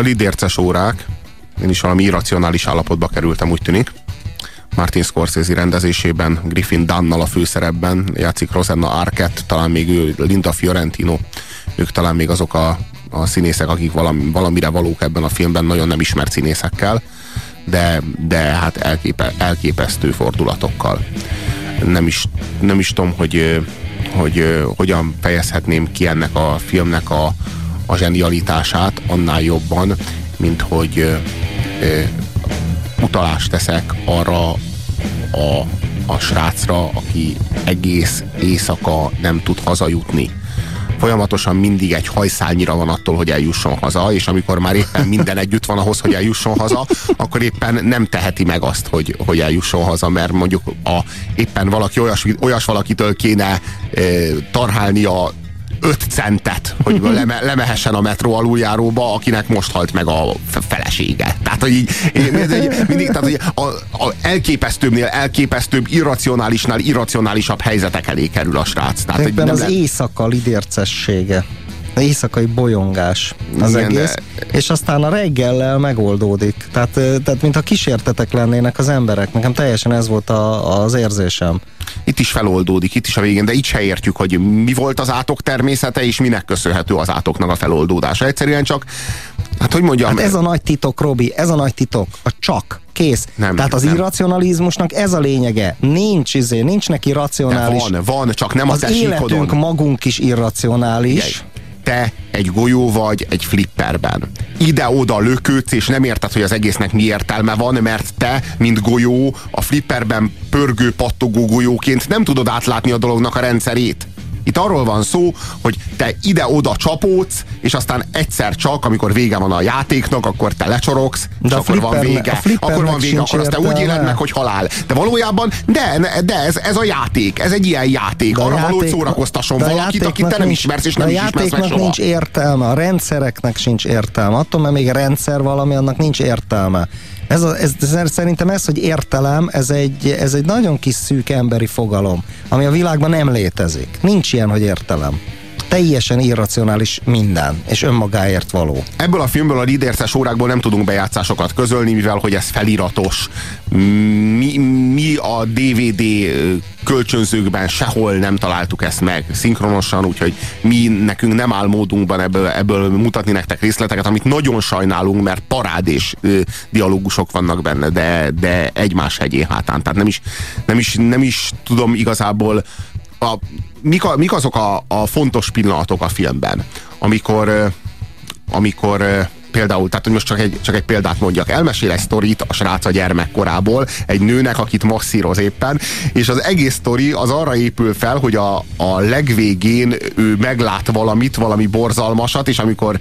lidérces órák, én is valami irracionális állapotba kerültem, úgy tűnik. Martin Scorsese rendezésében, Griffin Dunnal a főszerepben, játszik Rosanna Arquette, talán még ő, Linda Fiorentino, ők talán még azok a, a színészek, akik valami, valamire valók ebben a filmben, nagyon nem ismert színészekkel, de, de hát elképe, elképesztő fordulatokkal. Nem is, nem is tudom, hogy, hogy hogyan fejezhetném ki ennek a filmnek a, a zsenialitását annál jobban, mint hogy ö, ö, utalást teszek arra a, a srácra, aki egész éjszaka nem tud hazajutni. Folyamatosan mindig egy hajszálnyira van attól, hogy eljusson haza, és amikor már éppen minden együtt van ahhoz, hogy eljusson haza, akkor éppen nem teheti meg azt, hogy, hogy eljusson haza, mert mondjuk a, éppen valaki olyas, olyas valakitől kéne e, tarhálni a 5 centet, hogy leme, lemehessen a metró aluljáróba, akinek most halt meg a felesége. Tehát, hogy így, mindig, tehát, hogy a, a elképesztőbbnél elképesztőbb, irracionálisnál irracionálisabb helyzetek elé kerül a srác. Tehát, hogy nem az le... éjszaka lidércessége éjszakai bolyongás az Igen, egész, de... és aztán a reggellel megoldódik. Tehát, tehát mintha kísértetek lennének az emberek. Nekem teljesen ez volt a, az érzésem. Itt is feloldódik, itt is a végén, de itt se értjük, hogy mi volt az átok természete, és minek köszönhető az átoknak a feloldódása. Egyszerűen csak, hát hogy mondjam... Hát ez a nagy titok, Robi, ez a nagy titok. A csak kész. Nem, Tehát az nem. irracionalizmusnak ez a lényege. Nincs izé, nincs neki racionális. De van, van, csak nem az a te életünk magunk is irracionális. Igen te egy golyó vagy egy flipperben. Ide-oda lökődsz, és nem érted, hogy az egésznek mi értelme van, mert te, mint golyó, a flipperben pörgő, pattogó golyóként nem tudod átlátni a dolognak a rendszerét. Itt arról van szó, hogy te ide-oda csapódsz, és aztán egyszer csak, amikor vége van a játéknak, akkor te lecsorogsz, De és akkor van vége. Akkor van vége, akkor azt te úgy éled meg, hogy halál. De valójában, de, de ez, ez a játék, ez egy ilyen játék. De Arra való, hogy szórakoztasson valakit, akit te nem ismersz, és nem is ismersz meg soha. nincs értelme, a rendszereknek sincs értelme. Attól, mert még rendszer valami, annak nincs értelme. Ez, a, ez, szerintem ez, hogy értelem, ez egy, ez egy nagyon kis szűk emberi fogalom, ami a világban nem létezik. Nincs ilyen, hogy értelem teljesen irracionális minden, és önmagáért való. Ebből a filmből a lidérces órákból nem tudunk bejátszásokat közölni, mivel hogy ez feliratos. Mi, mi a DVD kölcsönzőkben sehol nem találtuk ezt meg szinkronosan, úgyhogy mi nekünk nem áll módunkban ebből, ebből mutatni nektek részleteket, amit nagyon sajnálunk, mert parád és ö, dialógusok vannak benne, de, de egymás hegyé hátán. Tehát nem is, nem is, nem is tudom igazából a, mik, a, mik azok a, a fontos pillanatok a filmben, amikor, amikor például, tehát hogy most csak egy, csak egy példát mondjak, elmesél egy sztorit a srác a gyermekkorából, egy nőnek, akit masszíroz éppen, és az egész sztori az arra épül fel, hogy a, a legvégén ő meglát valamit, valami borzalmasat, és amikor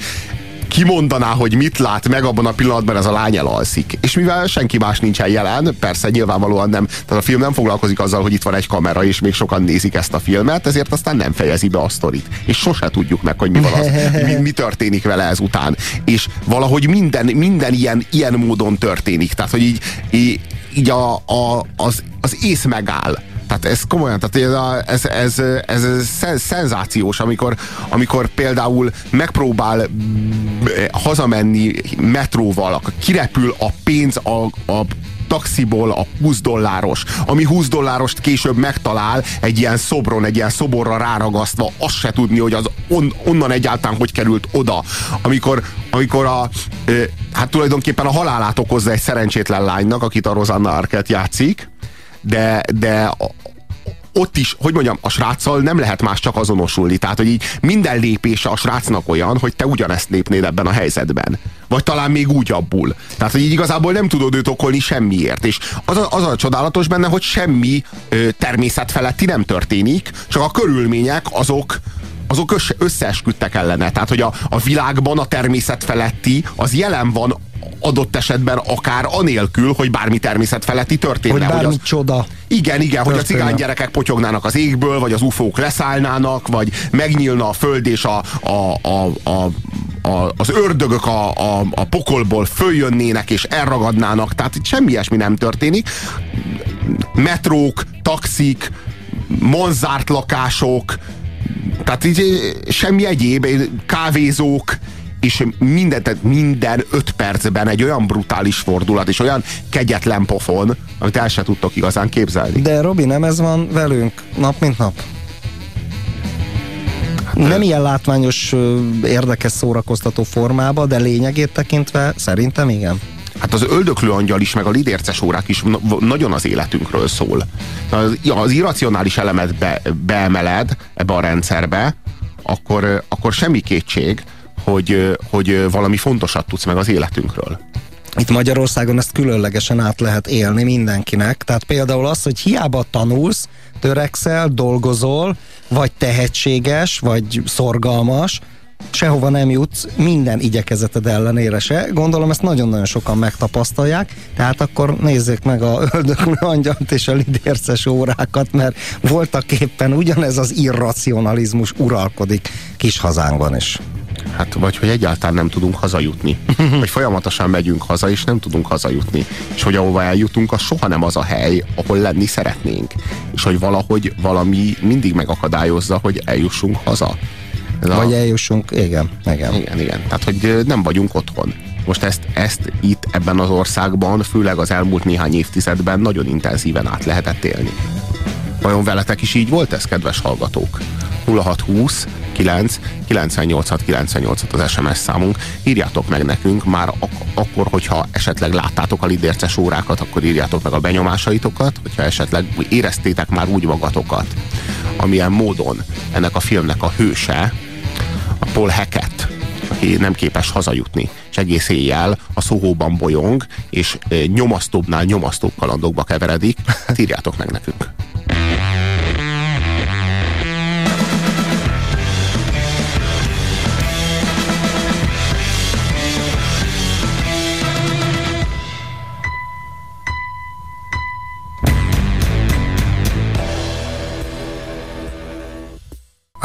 kimondaná, hogy mit lát meg abban a pillanatban, ez a lány elalszik. És mivel senki más nincsen jelen, persze nyilvánvalóan nem, tehát a film nem foglalkozik azzal, hogy itt van egy kamera, és még sokan nézik ezt a filmet, ezért aztán nem fejezi be a sztorit. És sose tudjuk meg, hogy mi van az, mi, mi történik vele ezután. És valahogy minden, minden ilyen, ilyen módon történik. Tehát, hogy így, így, így a, a, az, az ész megáll tehát ez komolyan, tehát ez, ez, ez, ez szenzációs, amikor, amikor például megpróbál hazamenni metróval, kirepül a pénz a, a taxiból a 20 dolláros, ami 20 dollárost később megtalál egy ilyen szobron, egy ilyen szoborra ráragasztva, azt se tudni, hogy az on, onnan egyáltalán hogy került oda. Amikor, amikor a, hát tulajdonképpen a halálát okozza egy szerencsétlen lánynak, akit a Rosanna Arquette játszik, de, de ott is, hogy mondjam, a sráccal nem lehet más csak azonosulni. Tehát, hogy így minden lépése a srácnak olyan, hogy te ugyanezt lépnéd ebben a helyzetben. Vagy talán még úgy abból. Tehát, hogy így igazából nem tudod őt okolni semmiért. És az a, az a csodálatos benne, hogy semmi ö, természet feletti nem történik, csak a körülmények azok, azok összeesküdtek ellene. Tehát, hogy a, a világban a természet feletti az jelen van adott esetben akár anélkül, hogy bármi természet feletti történne. Hogy bármi hogy az, csoda. Igen, igen, történne. hogy a cigány gyerekek potyognának az égből, vagy az ufók leszállnának, vagy megnyílna a föld, és a, a, a, a a, az ördögök a, a, a pokolból följönnének és elragadnának, tehát itt semmi ilyesmi nem történik. Metrók, taxik, monzárt lakások, tehát így semmi egyéb, kávézók, és minden, tehát minden öt percben egy olyan brutális fordulat, és olyan kegyetlen pofon, amit el se tudtok igazán képzelni. De Robi, nem ez van velünk nap mint nap? nem ilyen látványos, érdekes, szórakoztató formába, de lényegét tekintve szerintem igen. Hát az öldöklő angyal is, meg a lidérces órák is nagyon az életünkről szól. Az, az irracionális elemet be, beemeled ebbe a rendszerbe, akkor, akkor semmi kétség, hogy, hogy valami fontosat tudsz meg az életünkről. itt Magyarországon ezt különlegesen át lehet élni mindenkinek. Tehát például az, hogy hiába tanulsz, törekszel, dolgozol, vagy tehetséges, vagy szorgalmas, sehova nem jutsz minden igyekezeted ellenére se. Gondolom ezt nagyon-nagyon sokan megtapasztalják, tehát akkor nézzék meg a öldöklő angyalt és a lidérces órákat, mert voltak éppen ugyanez az irracionalizmus uralkodik kis hazánkban is. Hát vagy hogy egyáltalán nem tudunk hazajutni. vagy folyamatosan megyünk haza, és nem tudunk hazajutni. És hogy ahova eljutunk, az soha nem az a hely, ahol lenni szeretnénk. És hogy valahogy valami mindig megakadályozza, hogy eljussunk haza. Ez Vagy a... eljussunk, igen, igen. Igen, igen. Tehát, hogy nem vagyunk otthon. Most ezt, ezt itt ebben az országban, főleg az elmúlt néhány évtizedben nagyon intenzíven át lehetett élni. Vajon veletek is így volt ez, kedves hallgatók? 0620 9 986 98 az SMS számunk. Írjátok meg nekünk már ak- akkor, hogyha esetleg láttátok a lidérces órákat, akkor írjátok meg a benyomásaitokat, hogyha esetleg éreztétek már úgy magatokat, amilyen módon ennek a filmnek a hőse, a Paul Hackett, aki nem képes hazajutni, és egész éjjel a szóhóban bolyong, és nyomasztóbbnál nyomasztóbb kalandokba keveredik, írjátok meg nekünk.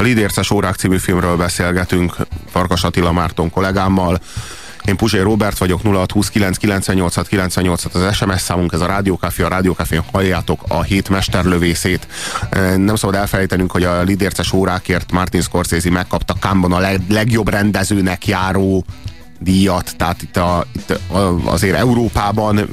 A Lidérces órák című filmről beszélgetünk Farkas Attila Márton kollégámmal. Én Puzsér Robert vagyok, 0629 az SMS számunk, ez a Rádiókafé, a Rádiókafén halljátok a hét mesterlövészét. Nem szabad elfelejtenünk, hogy a Lidérces órákért Martin Scorsese megkapta Kámban a leg, legjobb rendezőnek járó díjat, tehát itt, a, itt azért Európában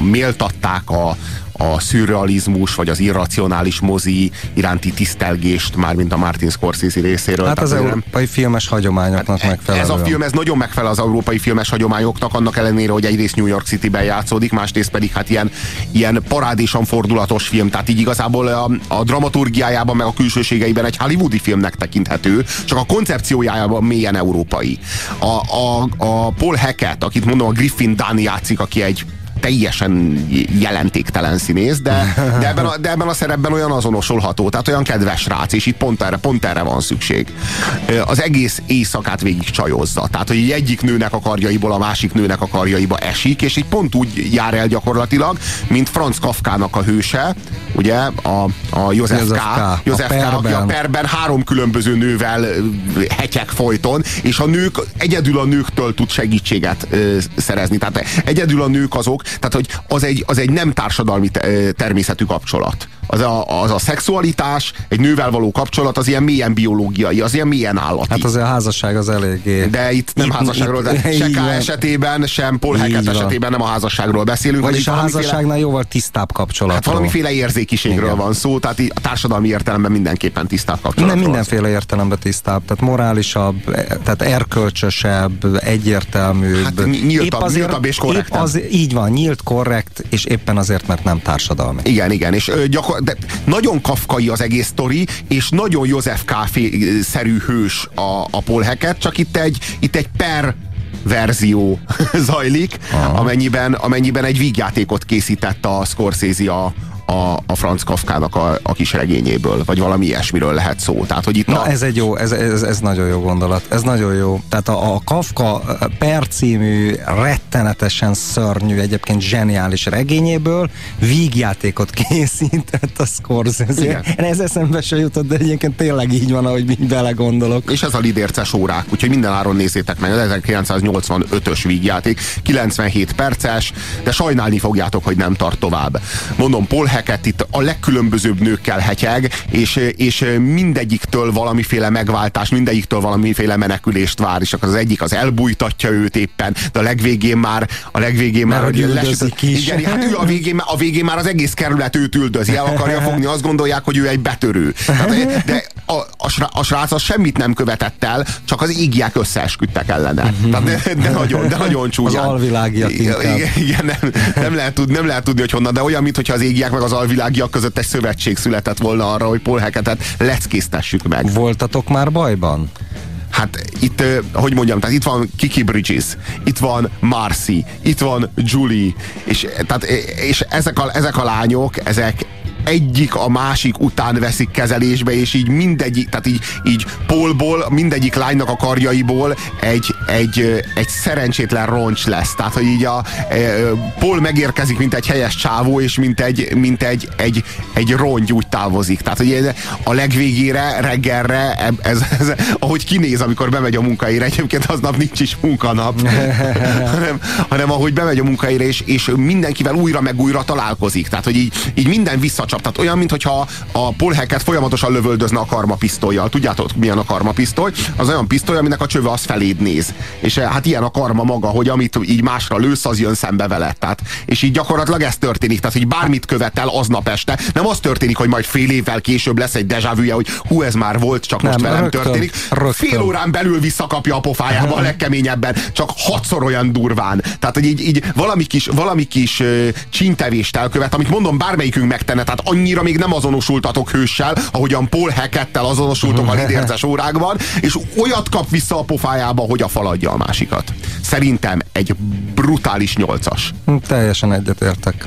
méltatták a, a szürrealizmus, vagy az irracionális mozi iránti tisztelgést, már mint a Martin Scorsese részéről. Hát az európai nem... filmes hagyományoknak hát megfelel. Ez a film, ez nagyon megfelel az európai filmes hagyományoknak, annak ellenére, hogy egyrészt New York City-ben játszódik, másrészt pedig hát ilyen, ilyen parádésan fordulatos film, tehát így igazából a, a dramaturgiájában, meg a külsőségeiben egy hollywoodi filmnek tekinthető, csak a koncepciójájában mélyen európai. A, a, a Paul Hackett, akit mondom, a Griffin Dunn játszik, aki egy teljesen jelentéktelen színész, de, de, ebben a, de ebben a szerepben olyan azonosulható, tehát olyan kedves rác, és itt pont erre, pont erre van szükség. Az egész éjszakát végig csajozza, tehát hogy egyik nőnek a karjaiból a másik nőnek a karjaiba esik, és így pont úgy jár el gyakorlatilag, mint Franz Kafkának a hőse, ugye, a, a József K. József K. K. Aki a perben három különböző nővel hetyek folyton, és a nők, egyedül a nőktől tud segítséget ö, szerezni. Tehát egyedül a nők azok, tehát, hogy az egy, az egy nem társadalmi természetű kapcsolat. Az a, az a szexualitás, egy nővel való kapcsolat, az ilyen mélyen biológiai, az ilyen mélyen állati. Hát az a házasság az eléggé... De itt nem itt, házasságról, de se K esetében, sem Paul Hackett esetében nem a házasságról beszélünk. Vagyis a házasságnál jóval tisztább kapcsolat. Hát valamiféle érzékiségről Igen. van szó, tehát a társadalmi értelemben mindenképpen tisztább kapcsolat. Nem mindenféle értelemben tisztább, tehát morálisabb, tehát erkölcsösebb, egyértelműbb. Hát nyíltabb, épp azért, nyíltabb és korrekt. Az, így van, nyílt, korrekt, és éppen azért, mert nem társadalmi. Igen, igen, és gyakor, de nagyon kafkai az egész sztori, és nagyon József K. szerű hős a, a Paul Hackett, csak itt egy, itt egy per verzió zajlik, amennyiben, amennyiben egy vígjátékot készített a Scorsese a, a, a Franz Kafkának a, a kis regényéből, vagy valami ilyesmiről lehet szó. Tehát, hogy itt Na, a... ez egy jó, ez, ez, ez nagyon jó gondolat. Ez nagyon jó. Tehát a, a Kafka per című, rettenetesen szörnyű, egyébként zseniális regényéből vígjátékot készített a Scorsese. Igen. Ez eszembe se jutott, de egyébként tényleg így van, ahogy így belegondolok. És ez a lidérces órák, úgyhogy minden áron nézzétek meg. 1985-ös vígjáték, 97 perces, de sajnálni fogjátok, hogy nem tart tovább. Mondom, Paul Hackett itt a legkülönbözőbb nőkkel hetyeg, és, és mindegyiktől valamiféle megváltás, mindegyiktől valamiféle menekülést vár, és akkor az egyik az elbújtatja őt éppen, de a legvégén már, a legvégén már, hogy lesütött, is. Igen, hát ő a végén, a végén már az egész kerület őt üldözi, el akarja fogni, azt gondolják, hogy ő egy betörő. Tehát, de a, a, a srác az semmit nem követett el, csak az ígják összeesküdtek ellene. Tehát de, de, nagyon, de nagyon csúnyán. Az alvilágiak igen, igen, nem, nem, lehet tudni, nem lehet tudni, hogy honnan, de olyan, mintha az égiák meg az alvilágiak között egy szövetség született volna arra, hogy Paul Hackettet leckésztessük meg. Voltatok már bajban? Hát itt, hogy mondjam, tehát itt van Kiki Bridges, itt van Marcy, itt van Julie, és, tehát, és ezek, a, ezek a lányok, ezek egyik a másik után veszik kezelésbe, és így mindegyik, tehát így, így polból, mindegyik lánynak a karjaiból egy, egy, egy szerencsétlen roncs lesz. Tehát, hogy így a Pol megérkezik, mint egy helyes csávó, és mint egy, mint egy, egy, egy rongy úgy távozik. Tehát, hogy a legvégére, reggelre, ez, ez, ahogy kinéz, amikor bemegy a munkaére, egyébként aznap nincs is munkanap, hanem, hanem ahogy bemegy a munkaére, és, és mindenkivel újra meg újra találkozik. Tehát, hogy így, így minden visszacsap csap. Tehát olyan, mintha a Paul Hackett folyamatosan lövöldözne a karmapisztolyjal. Tudjátok, milyen a karmapisztoly? Az olyan pisztoly, aminek a csöve az feléd néz. És eh, hát ilyen a karma maga, hogy amit így másra lősz, az jön szembe veled. Tehát, és így gyakorlatilag ez történik. Tehát, hogy bármit követel aznap este, nem az történik, hogy majd fél évvel később lesz egy dejavűje, hogy hú, ez már volt, csak most nem, velem rögtön, történik. Rögtön. Fél órán belül visszakapja a pofájába a legkeményebben, csak hatszor olyan durván. Tehát, hogy így, így valami kis, valami kis uh, csintevést elkövet, amit mondom, bármelyikünk megtenne. Tehát annyira még nem azonosultatok hőssel, ahogyan Paul Hackettel azonosultok a lidérces órákban, és olyat kap vissza a pofájába, hogy a faladja a másikat. Szerintem egy brutális nyolcas. Teljesen egyetértek.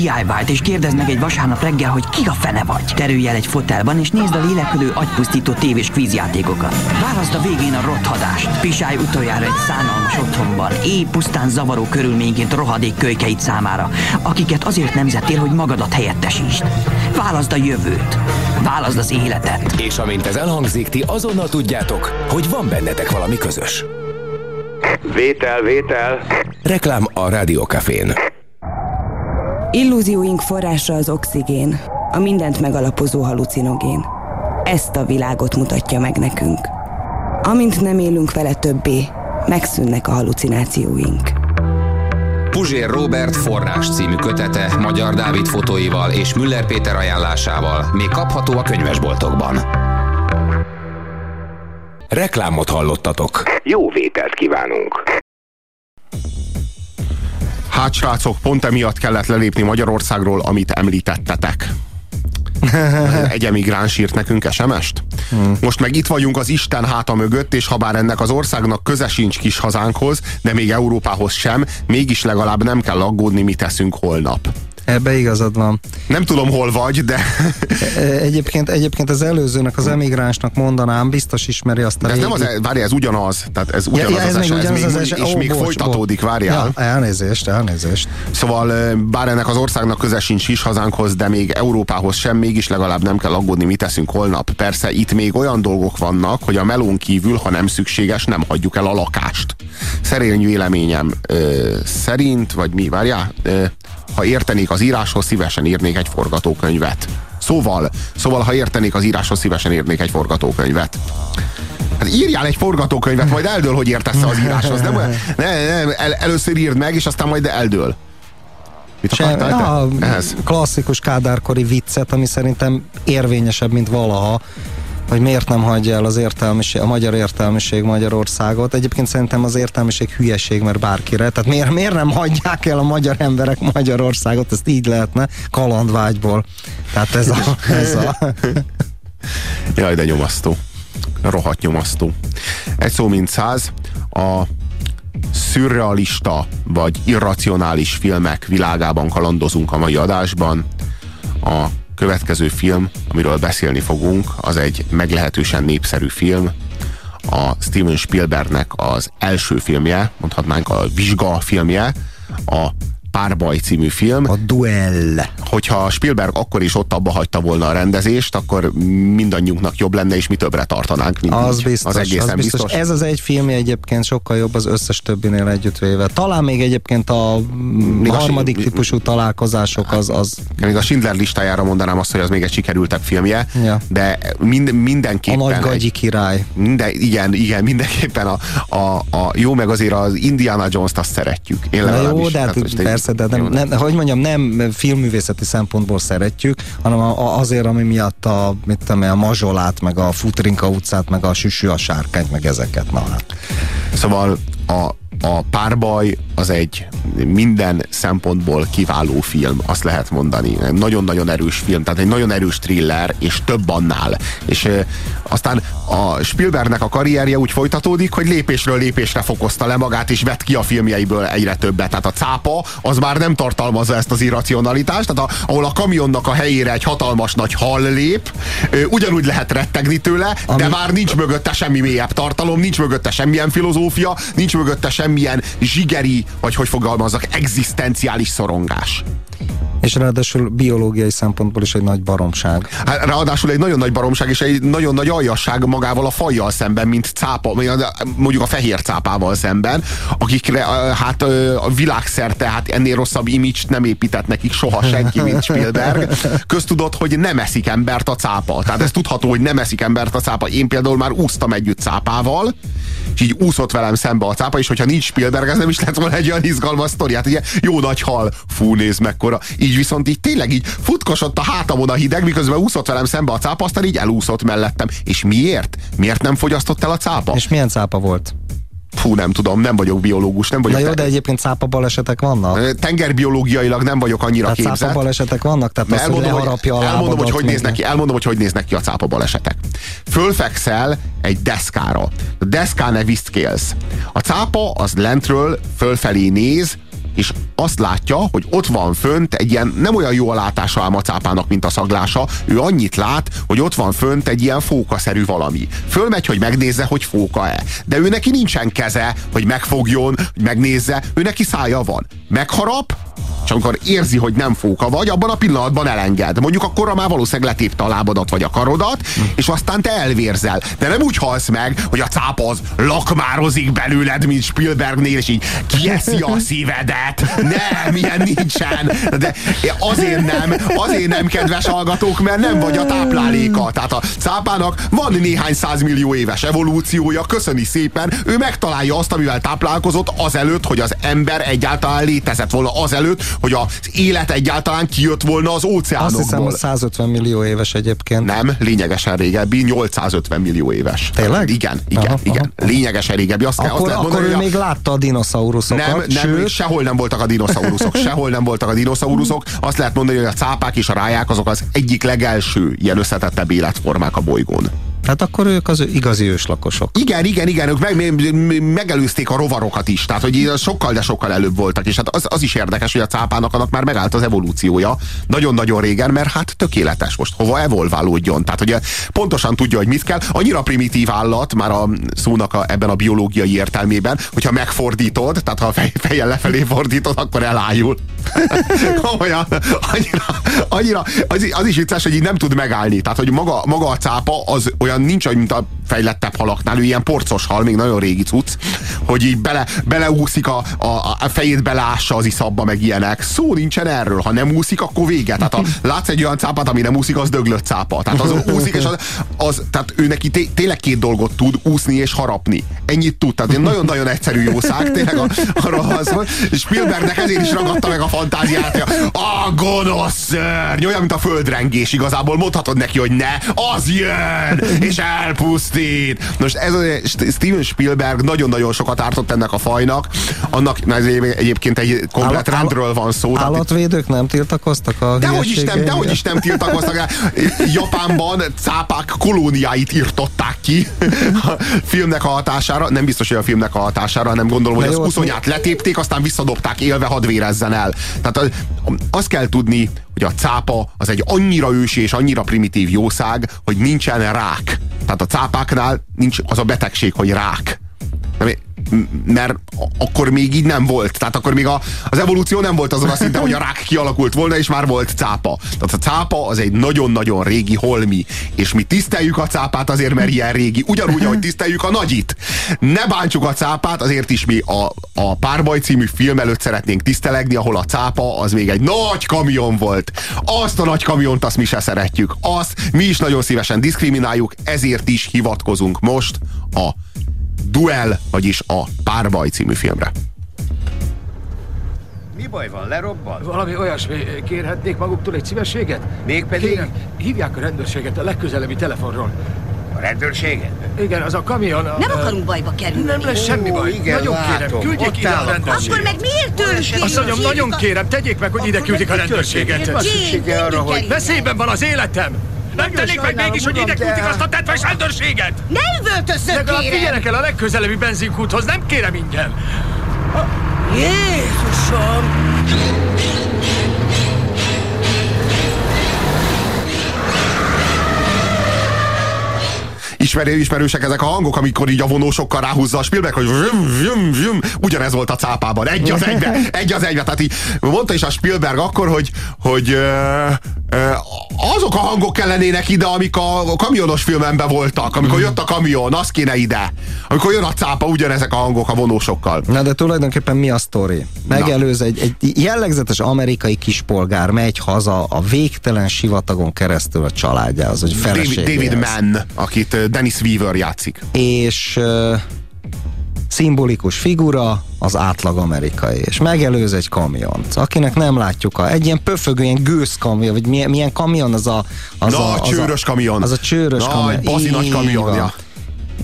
DIY-t és kérdezd meg egy vasárnap reggel, hogy ki a fene vagy. Terülj el egy fotelban és nézd a lélekülő agypusztító tévés kvízjátékokat. Válaszd a végén a rothadást. Pisálj utoljára egy szánalmas otthonban, éj pusztán zavaró körülményként rohadék kölykeit számára, akiket azért nemzettél, hogy magadat helyettesítsd. Válaszd a jövőt. Válaszd az életet. És amint ez elhangzik, ti azonnal tudjátok, hogy van bennetek valami közös. Vétel, vétel. Reklám a Rádiókafén. Illúzióink forrása az oxigén, a mindent megalapozó halucinogén. Ezt a világot mutatja meg nekünk. Amint nem élünk vele többé, megszűnnek a halucinációink. Puzsér Robert forrás című kötete Magyar Dávid fotóival és Müller Péter ajánlásával még kapható a könyvesboltokban. Reklámot hallottatok. Jó vételt kívánunk! Hát srácok, pont emiatt kellett lelépni Magyarországról, amit említettetek. Egy emigráns írt nekünk SMS-t. Hmm. Most meg itt vagyunk az Isten háta mögött, és ha bár ennek az országnak köze sincs kis hazánkhoz, de még Európához sem, mégis legalább nem kell aggódni, mit teszünk holnap. Ebbe igazad van. Nem tudom, hol vagy, de... E, egyébként, egyébként az előzőnek, az emigránsnak mondanám, biztos ismeri azt a de ez régi... nem az, e- várjál, ez ugyanaz, tehát ez ugyanaz ja, ja, ez az, eset, ez még, az eset, és még bocs, folytatódik, bocs. várjál. Ja, elnézést, elnézést. Szóval bár ennek az országnak köze sincs is hazánkhoz, de még Európához sem, mégis legalább nem kell aggódni, mit teszünk holnap. Persze itt még olyan dolgok vannak, hogy a melón kívül, ha nem szükséges, nem hagyjuk el a lakást. Szerény véleményem ö, szerint, vagy mi, várjál, ö, ha értenék az íráshoz, szívesen írnék egy forgatókönyvet. Szóval, szóval, ha értenék az íráshoz, szívesen írnék egy forgatókönyvet. Hát írjál egy forgatókönyvet, majd eldől, hogy értesz az íráshoz. Nem, ne, nem, el, először írd meg, és aztán majd eldől. Mit Sem, a klasszikus kádárkori viccet, ami szerintem érvényesebb, mint valaha hogy miért nem hagyja el az értelmiség, a magyar értelmiség Magyarországot. Egyébként szerintem az értelmiség hülyeség, mert bárkire. Tehát miért, miért nem hagyják el a magyar emberek Magyarországot? Ezt így lehetne kalandvágyból. Tehát ez a... Ez a... Jaj, de nyomasztó. Rohadt nyomasztó. Egy szó mint száz. A szürrealista vagy irracionális filmek világában kalandozunk a mai adásban. A következő film, amiről beszélni fogunk, az egy meglehetősen népszerű film, a Steven Spielbergnek az első filmje, mondhatnánk a vizsga filmje, a Párbaj című film. A duell. Hogyha Spielberg akkor is ott abba hagyta volna a rendezést, akkor mindannyiunknak jobb lenne, és mi többre tartanánk, mint az így. biztos, az egészen az biztos. biztos. Ez az egy filmje egyébként sokkal jobb az összes többinél együttvéve. Talán még egyébként a még harmadik a, típusú találkozások az, az... Még a Schindler listájára mondanám azt, hogy az még egy sikerültebb filmje, ja. de mind, mindenképpen... A nagy gagyi egy, király. Minden, igen, igen, mindenképpen a, a, a, jó, meg azért az Indiana Jones-t azt szeretjük. Én Na jó, de hát persze, de nem, nem, hogy mondjam, nem filmművészeti szempontból szeretjük, hanem azért, ami miatt a, mit tudom, a mazsolát, meg a Futrinka utcát, meg a Süsű a sárkányt, meg ezeket. Na hát. Szóval a, a párbaj az egy minden szempontból kiváló film, azt lehet mondani. Nagyon-nagyon erős film, tehát egy nagyon erős thriller, és több annál. És e, aztán a Spielbergnek a karrierje úgy folytatódik, hogy lépésről lépésre fokozta le magát, és vett ki a filmjeiből egyre többet. Tehát a cápa az már nem tartalmazza ezt az irracionalitást, tehát a, ahol a kamionnak a helyére egy hatalmas nagy hal lép, ugyanúgy lehet rettegni tőle, Ami... de már nincs mögötte semmi mélyebb tartalom, nincs mögötte semmilyen filozófia, nincs mögötte semmilyen zsigeri, vagy hogy fogalmazzak, egzisztenciális szorongás. És ráadásul biológiai szempontból is egy nagy baromság. Hát, ráadásul egy nagyon nagy baromság és egy nagyon nagy aljasság magával a fajjal szemben, mint cápa, mondjuk a fehér cápával szemben, akikre hát a világszerte hát ennél rosszabb imidzst nem épített nekik soha senki, mint Spielberg. Köztudott, hogy nem eszik embert a cápa. Tehát ez tudható, hogy nem eszik embert a cápa. Én például már úsztam együtt cápával, és így úszott velem szembe a cápa, és hogyha nincs Spielberg, ez nem is lett volna egy olyan izgalmas sztori. Hát ugye jó nagy hal, fú, nézd mekkora. Így viszont így tényleg így futkosott a hátamon a hideg, miközben úszott velem szembe a cápa, aztán így elúszott mellettem. És miért? Miért nem fogyasztott el a cápa? És milyen cápa volt? Fú, nem tudom, nem vagyok biológus, nem vagyok. Na jó, de egyébként cápa balesetek vannak? Tengerbiológiailag nem vagyok annyira tehát képzett. cápa balesetek vannak? Tehát az, elmondom, hogy, a elmondom, hogy hogy, néznek ki, elmondom, hogy hogy néznek ki a cápa balesetek. Fölfekszel egy deszkára. A deszká visztkélsz. A cápa az lentről fölfelé néz, és azt látja, hogy ott van fönt egy ilyen, nem olyan jó a látása ám a cápának, mint a szaglása, ő annyit lát, hogy ott van fönt egy ilyen fókaszerű valami. Fölmegy, hogy megnézze, hogy fóka-e. De ő neki nincsen keze, hogy megfogjon, hogy megnézze, ő neki szája van. Megharap, és amikor érzi, hogy nem fóka vagy, abban a pillanatban elenged. Mondjuk akkor már valószínűleg letépte a lábadat vagy a karodat, és aztán te elvérzel. De nem úgy halsz meg, hogy a cápa az lakmározik belőled, mint Spielbergnél, és így kieszi a szívedet. Nem, ilyen nincsen. De azért nem, azért nem, kedves hallgatók, mert nem vagy a tápláléka. Tehát a cápának van néhány százmillió éves evolúciója, köszöni szépen, ő megtalálja azt, amivel táplálkozott azelőtt, hogy az ember egyáltalán létezett volna, azelőtt, hogy az élet egyáltalán kijött volna az óceánokból. Azt hiszem, hogy 150 millió éves egyébként. Nem, lényegesen régebbi, 850 millió éves. Tényleg? Igen, igen, aha, igen. Aha. Lényegesen régebbi. Azt akkor, kell, azt lehet mondani, akkor ő még látta a dinoszauruszokat. Nem, nem sőt... sehol nem voltak a dinoszauruszok. Sehol nem voltak a dinoszauruszok. Azt lehet mondani, hogy a cápák és a ráják azok az egyik legelső ilyen összetettebb életformák a bolygón. Tehát akkor ők az igazi őslakosok. Igen, igen, igen, ők meg, meg, megelőzték a rovarokat is, tehát hogy sokkal, de sokkal előbb voltak, és hát az, az is érdekes, hogy a cápának annak már megállt az evolúciója nagyon-nagyon régen, mert hát tökéletes most, hova evolválódjon. Tehát ugye pontosan tudja, hogy mit kell. Annyira primitív állat, már a szónak a, ebben a biológiai értelmében, hogyha megfordítod, tehát ha a fej, fejjel lefelé fordítod, akkor elájul. Olyan, annyira, annyira az, az is vicces, hogy így nem tud megállni. Tehát, hogy maga, maga a cápa az olyan nincs, mint a fejlettebb halaknál, ő ilyen porcos hal, még nagyon régi cucc, hogy így bele, beleúszik a, a, a fejét beleássa az iszabba, meg ilyenek. Szó nincsen erről, ha nem úszik, akkor vége. Tehát ha látsz egy olyan cápát, ami nem úszik, az döglött cápa. Tehát az úszik, és az, az tehát ő neki té, tényleg két dolgot tud, úszni és harapni. Ennyit tud. Tehát nagyon-nagyon egyszerű jószág, tényleg a, arra az van. Spielbergnek ezért is ragadta meg a fantáziát, a gonosz szörny, olyan, mint a földrengés igazából. Mondhatod neki, hogy ne, az jön, és elpusztít. Most ez a Steven Spielberg nagyon-nagyon sokat ártott ennek a fajnak. Annak ez egyébként egy komplet Állat, rendről van szó. Állatvédők nem tiltakoztak a Dehogy is nem, dehogy is nem tiltakoztak. Japánban cápák kolóniáit írtották ki a filmnek a hatására. Nem biztos, hogy a filmnek a hatására, hanem gondolom, hogy az uszonyát letépték, aztán visszadobták élve, hadd vérezzen el. Tehát azt kell tudni, hogy a cápa az egy annyira ősi és annyira primitív jószág, hogy nincsen rák. Tehát a cápáknál nincs az a betegség, hogy rák. Mert akkor még így nem volt. Tehát akkor még a, az evolúció nem volt azon a szinten, hogy a rák kialakult volna, és már volt cápa. Tehát a cápa az egy nagyon-nagyon régi holmi, és mi tiszteljük a cápát azért, mert ilyen régi. Ugyanúgy, ahogy tiszteljük a nagyit. Ne bántsuk a cápát, azért is mi a, a Párbaj című film előtt szeretnénk tisztelegni, ahol a cápa az még egy nagy kamion volt. Azt a nagy kamiont azt mi se szeretjük. Azt mi is nagyon szívesen diszkrimináljuk, ezért is hivatkozunk most a Duel, vagyis a Párbaj című filmre. Mi baj van, lerobban? Valami olyasmi, kérhetnék maguktól egy szívességet? Mégpedig? Kérem, hívják a rendőrséget a legközelebbi telefonról. Rendőrséget? Igen, az a kamion... A, Nem akarunk bajba kerülni. Nem lesz semmi baj. igen, nagyon látom. kérem, küldjék Ott ide a rendőrséget. Akkor meg miért tőlük Azt mondjam, nagyon kérem, tegyék meg, hogy ide Akkor küldik a rendőrséget. Van szüksége arra, hogy- Veszélyben van az életem! Nem tennék meg mégis, hogy ide küldik azt a tetves rendőrséget! Ne üvöltözzön, Legalább kérem! figyeljenek el a legközelebbi benzinkúthoz, nem kérem ingyen! Jézusom! Ismerő, ismerősek ezek a hangok, amikor így a vonósokkal ráhúzza a Spielberg, hogy vüm, vüm, vüm. ugyanez volt a cápában, egy az egybe, egy az egybe. Tehát így mondta is a Spielberg akkor, hogy, hogy ö, ö, azok a hangok kellenének ide, amik a kamionos filmemben voltak, amikor jött a kamion, az kéne ide. Amikor jön a cápa, ugyanezek a hangok a vonósokkal. Na de tulajdonképpen mi a sztori? Megelőz egy, egy jellegzetes amerikai kispolgár megy haza a végtelen sivatagon keresztül a családjához, hogy David. David Mann, akit Dennis Weaver játszik. És uh, szimbolikus figura az átlag amerikai, és megelőz egy kamiont, akinek nem látjuk a, egy ilyen pöfögő, ilyen gőzkamion, vagy milyen, milyen kamion az a... Az Nagy a, az csőrös a, kamion. Az a csőrös Nagy, kamion. bazi nagy kamionja.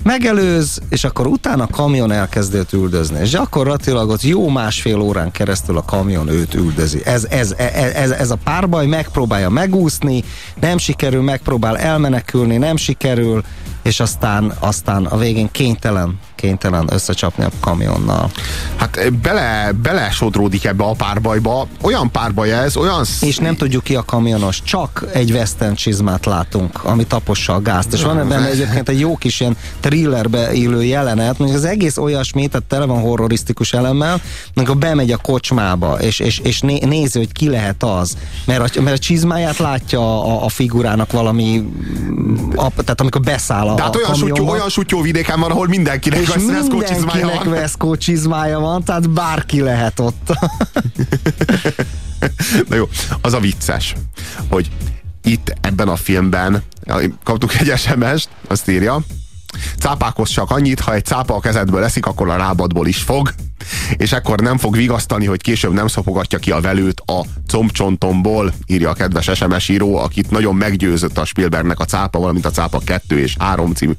Megelőz, és akkor utána a kamion elkezdett üldözni. És gyakorlatilag ott jó másfél órán keresztül a kamion őt üldözi. Ez, ez, ez, ez, ez a párbaj megpróbálja megúszni, nem sikerül, megpróbál elmenekülni, nem sikerül, és aztán, aztán a végén kénytelen, kénytelen összecsapni a kamionnal. Hát ö, bele, bele sodródik ebbe a párbajba. Olyan párbaj ez, olyan... És nem tudjuk ki a kamionos, csak egy western csizmát látunk, ami tapossa a gázt. És van ebben egyébként egy jó kis ilyen thrillerbe élő jelenet, mondjuk az egész olyasmi, tehát tele van horrorisztikus elemmel, amikor bemegy a kocsmába, és, és, és né, nézi, hogy ki lehet az. Mert a, mert a csizmáját látja a, a figurának valami, a, tehát amikor beszáll a, De hát olyan, sutyó, olyan sutyó vidéken van, ahol mindenkinek és csizmája mindenkinek. Veszkó csizmája van, tehát bárki lehet ott. Na jó, az a vicces, hogy itt ebben a filmben kaptuk egy SMS-t, azt írja, cápákhoz csak annyit, ha egy cápa a kezedből eszik, akkor a lábadból is fog, és ekkor nem fog vigasztani, hogy később nem szopogatja ki a velőt a combcsontomból, írja a kedves SMS író, akit nagyon meggyőzött a Spielbergnek a cápa, valamint a cápa 2 és 3 című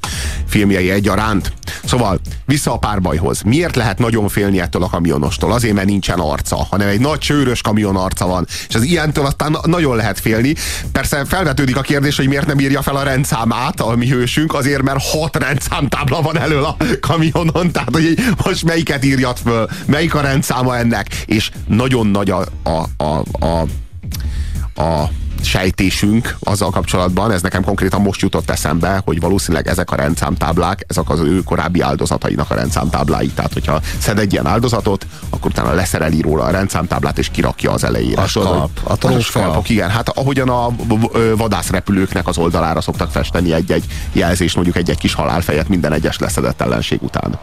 filmjei egyaránt. Szóval vissza a párbajhoz. Miért lehet nagyon félni ettől a kamionostól? Azért, mert nincsen arca, hanem egy nagy csőrös kamion arca van. És az ilyentől aztán na- nagyon lehet félni. Persze felvetődik a kérdés, hogy miért nem írja fel a rendszámát a mi hősünk, azért, mert hat rendszámtábla van elől a kamionon, tehát hogy most melyiket írjat föl, melyik a rendszáma ennek, és nagyon nagy a, a, a, a, a sejtésünk azzal kapcsolatban, ez nekem konkrétan most jutott eszembe, hogy valószínűleg ezek a rendszámtáblák, ezek az ő korábbi áldozatainak a rendszámtáblái. Tehát, hogyha szed egy ilyen áldozatot, akkor utána leszereli íróla a rendszámtáblát, és kirakja az elejére. A skalp, a trófea. igen. Hát ahogyan a vadászrepülőknek az oldalára szoktak festeni egy-egy jelzést, mondjuk egy-egy kis halálfejet minden egyes leszedett ellenség után.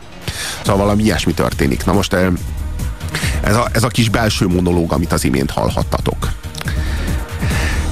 Szóval valami ilyesmi történik. Na most ez a, ez a kis belső monológ, amit az imént hallhattatok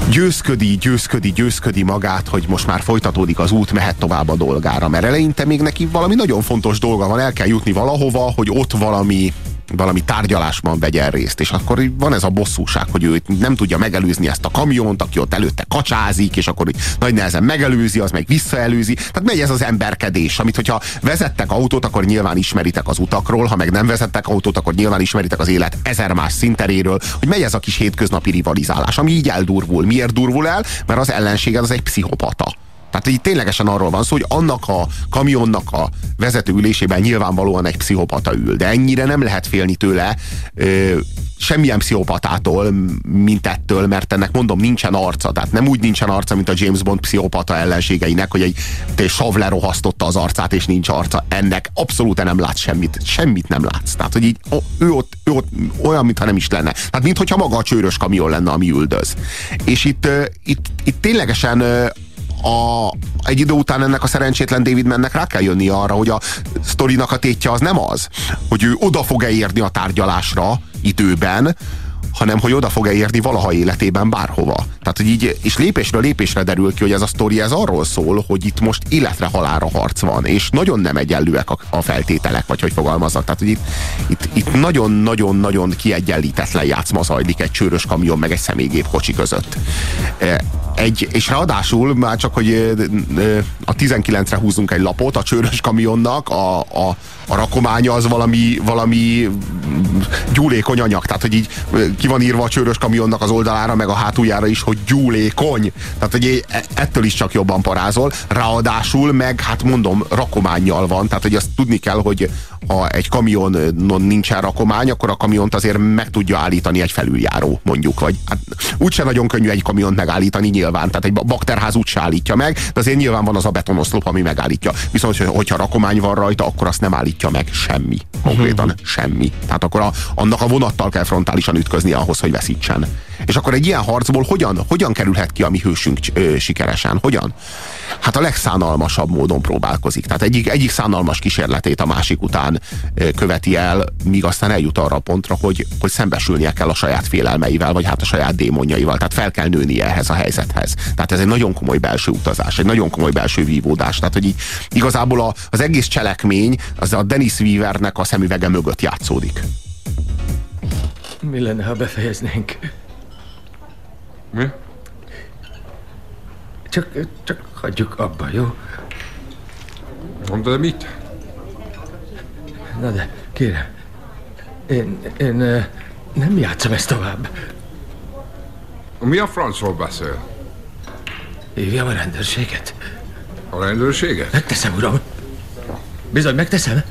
győzködi, győzködi, győzködi magát, hogy most már folytatódik az út, mehet tovább a dolgára. Mert eleinte még neki valami nagyon fontos dolga van, el kell jutni valahova, hogy ott valami valami tárgyalásban vegyen részt, és akkor van ez a bosszúság, hogy ő nem tudja megelőzni ezt a kamiont, aki ott előtte kacsázik, és akkor nagy nehezen megelőzi, az meg visszaelőzi. Tehát megy ez az emberkedés, amit hogyha vezettek autót, akkor nyilván ismeritek az utakról, ha meg nem vezettek autót, akkor nyilván ismeritek az élet ezer más szinteréről, hogy megy ez a kis hétköznapi rivalizálás, ami így eldurvul. Miért durvul el? Mert az ellenséged az egy pszichopata. Tehát így ténylegesen arról van szó, hogy annak a kamionnak a vezető ülésében nyilvánvalóan egy pszichopata ül, de ennyire nem lehet félni tőle ö, semmilyen pszichopatától, mint ettől, mert ennek mondom, nincsen arca. Tehát nem úgy nincsen arca, mint a James Bond pszichopata ellenségeinek, hogy egy, egy sav lerohasztotta az arcát, és nincs arca. Ennek abszolút nem látsz semmit. Semmit nem látsz. Tehát, hogy így ő ott, ő ott olyan, mintha nem is lenne. Tehát, mintha maga a csőrös kamion lenne, ami üldöz. És itt, itt, itt ténylegesen a, egy idő után ennek a szerencsétlen David mennek rá kell jönni arra, hogy a sztorinak a tétje az nem az, hogy ő oda fog-e érni a tárgyalásra időben, hanem hogy oda fog-e érni valaha életében bárhova. Tehát, hogy így, és lépésről lépésre derül ki, hogy ez a sztori ez arról szól, hogy itt most életre halára harc van, és nagyon nem egyenlőek a, a feltételek, vagy hogy fogalmaznak. Tehát, hogy itt, itt, nagyon-nagyon-nagyon kiegyenlítetlen játszma zajlik egy csőrös kamion, meg egy személygép kocsi között. E, Egy, és ráadásul már csak, hogy ö, ö, a 19-re húzunk egy lapot, a csőrös kamionnak a, a, a rakománya az valami, valami gyúlékony anyag. Tehát, hogy így ki van írva a csőrös kamionnak az oldalára, meg a hátuljára is, hogy gyúlékony. Tehát, hogy e- ettől is csak jobban parázol. Ráadásul meg, hát mondom, rakományjal van. Tehát, hogy azt tudni kell, hogy ha egy kamionon nincsen rakomány, akkor a kamiont azért meg tudja állítani egy felüljáró, mondjuk. Vagy hát úgyse nagyon könnyű egy kamiont megállítani nyilván. Tehát egy bakterház úgyse állítja meg, de azért nyilván van az a betonoszlop, ami megállítja. Viszont, hogyha rakomány van rajta, akkor azt nem állítja meg semmi. Konkrétan semmi. Tehát akkor a, annak a vonattal kell frontálisan ütközni ahhoz, hogy veszítsen. És akkor egy ilyen harcból hogyan, hogyan kerülhet ki a mi hősünk ö, sikeresen? Hogyan? Hát a legszánalmasabb módon próbálkozik. Tehát egyik, egyik szánalmas kísérletét a másik után ö, követi el, míg aztán eljut arra a pontra, hogy, hogy szembesülnie kell a saját félelmeivel, vagy hát a saját démonjaival. Tehát fel kell nőnie ehhez a helyzethez. Tehát ez egy nagyon komoly belső utazás, egy nagyon komoly belső vívódás. Tehát, hogy így, igazából a, az egész cselekmény az a Dennis Weavernek a szemüvege mögött játszódik. Mi lenne, ha befejeznénk? Mi? Csak, csak hagyjuk abba, jó? De mit? Na de, kérem. Én, én nem játszom ezt tovább. Mi a francról beszél? Hívjam a rendőrséget. A rendőrséget? Megteszem, uram. Bizony, megteszem.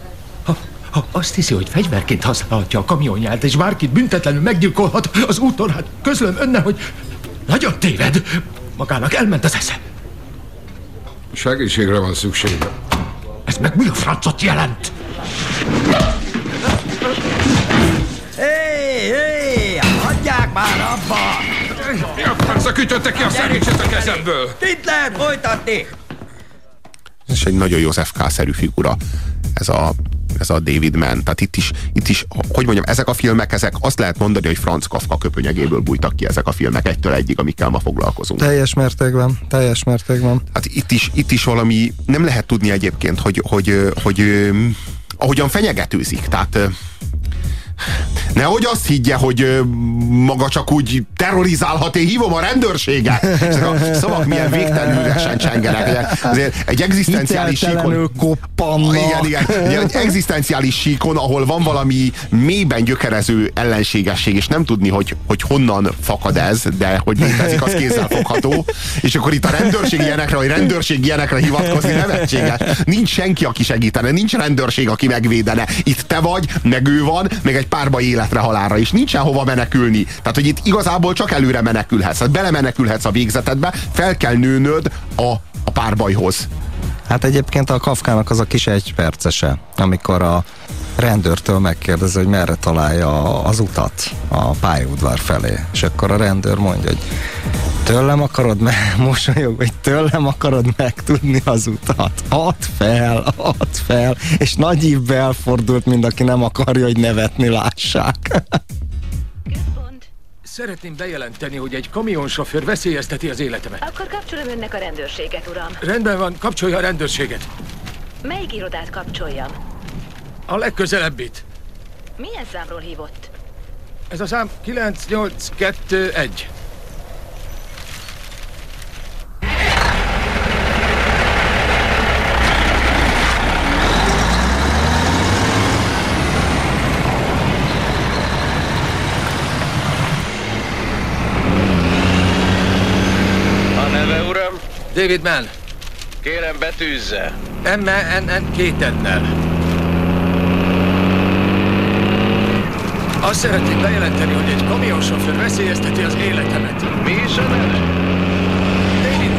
Ha, azt hiszi, hogy fegyverként használhatja a kamionját, és bárkit büntetlenül meggyilkolhat az úton, hát közlöm önne, hogy nagyon téved. Magának elment az esze. Segítségre van szüksége. Ez meg mi a francot jelent? Hé, hé, hagyják már abba! Mi a francra kütötte ki a szerényset a kezemből? Itt lehet folytatni! Ez egy nagyon József K-szerű figura. Ez a, ez a David Mann. Tehát itt is, itt is, hogy mondjam, ezek a filmek, ezek azt lehet mondani, hogy Franz Kafka köpönyegéből bújtak ki ezek a filmek egytől egyig, amikkel ma foglalkozunk. Teljes mértékben, teljes mértékben. Hát itt is, itt is valami, nem lehet tudni egyébként, hogy, hogy, hogy, hogy ahogyan fenyegetőzik. Tehát Nehogy azt higgye, hogy maga csak úgy terrorizálhat, én hívom a rendőrséget. Ezek a szavak milyen végtelenül üresen csengenek. Azért egy egzisztenciális síkon... koppannak. Igen, igen. Egy, egzisztenciális síkon, ahol van valami mélyben gyökerező ellenségesség, és nem tudni, hogy, hogy honnan fakad ez, de hogy létezik, az kézzel fogható. És akkor itt a rendőrség ilyenekre, vagy rendőrség ilyenekre hivatkozni nevetséges. Nincs senki, aki segítene, nincs rendőrség, aki megvédene. Itt te vagy, meg ő van, meg egy párba életre halálra is. Nincsen hova menekülni. Tehát, hogy itt igazából csak előre menekülhetsz. Hát belemenekülhetsz a végzetedbe, fel kell nőnöd a, a párbajhoz. Hát egyébként a Kafkának az a kis egypercese, amikor a rendőrtől megkérdezi, hogy merre találja az utat a pályaudvar felé. És akkor a rendőr mondja, hogy tőlem akarod meg, mosolyog, hogy tőlem akarod megtudni az utat. Add fel, add fel. És nagy ívbe elfordult, mind aki nem akarja, hogy nevetni lássák. Szeretném bejelenteni, hogy egy kamionsofőr veszélyezteti az életemet. Akkor kapcsolom önnek a rendőrséget, uram. Rendben van, kapcsolja a rendőrséget. Melyik irodát kapcsoljam? A legközelebbit. Milyen számról hívott? Ez a szám 9821. A neve, uram? David Mann. Kérem, betűzze. En, két ennel. Azt szeretném bejelenteni, hogy egy kamionsofőr veszélyezteti az életemet. Mi is a neve? David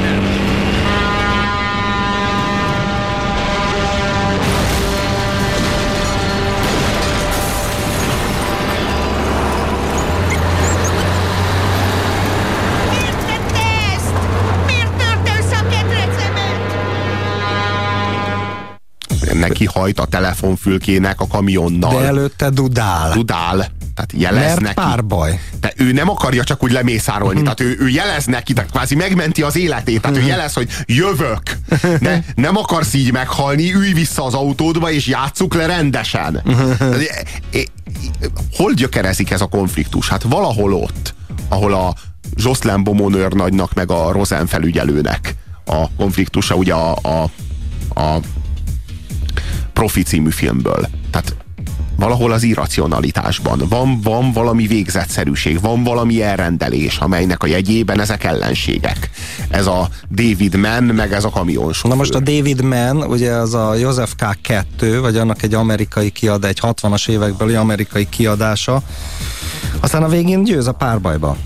kedvencemet? Neki hajt a telefonfülkének a kamionnal. De előtte dudál. Dudál. Tehát jelez Mert neki. párbaj. De ő nem akarja csak úgy lemészárolni, tehát ő, ő jelez neki, tehát kvázi megmenti az életét, tehát ő jelez, hogy jövök. Ne, nem akarsz így meghalni, ülj vissza az autódba, és játsszuk le rendesen. Tehát, e- e- Hol gyökerezik ez a konfliktus? Hát valahol ott, ahol a Jocelyn Beaumont nagynak, meg a Rosen felügyelőnek a konfliktusa, ugye a, a, a Profi című filmből. Tehát valahol az irracionalitásban. Van, van valami végzetszerűség, van valami elrendelés, amelynek a jegyében ezek ellenségek. Ez a David Mann, meg ez a kamionsofőr. Na most a David Mann, ugye az a Joseph K2, vagy annak egy amerikai kiad, egy 60-as évekbeli amerikai kiadása. Aztán a végén győz a párbajba.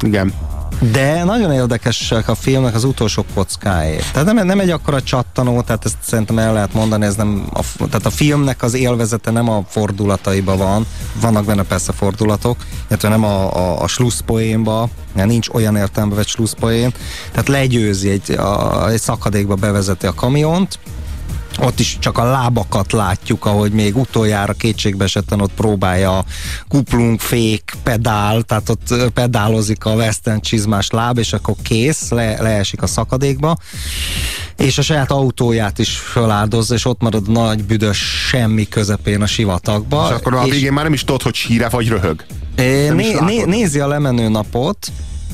Igen. De nagyon érdekesek a filmnek az utolsó kockái. Tehát nem, nem egy akkora csattanó, tehát ezt szerintem el lehet mondani, ez nem a, tehát a filmnek az élvezete nem a fordulataiba van, vannak benne persze fordulatok, illetve nem a, a, a slusszpoénba, nincs olyan értelembe vett slusszpoén, tehát legyőzi, egy, a, egy szakadékba bevezeti a kamiont, ott is csak a lábakat látjuk, ahogy még utoljára kétségbe esetten ott próbálja a kuplung, fék, pedál, tehát ott pedálozik a western csizmás láb, és akkor kész, le, leesik a szakadékba, és a saját autóját is feláldozza, és ott marad nagy büdös semmi közepén a sivatagba. És akkor a végén már nem is tudod, hogy síre vagy röhög. Nem né, né, nézi a lemenő napot,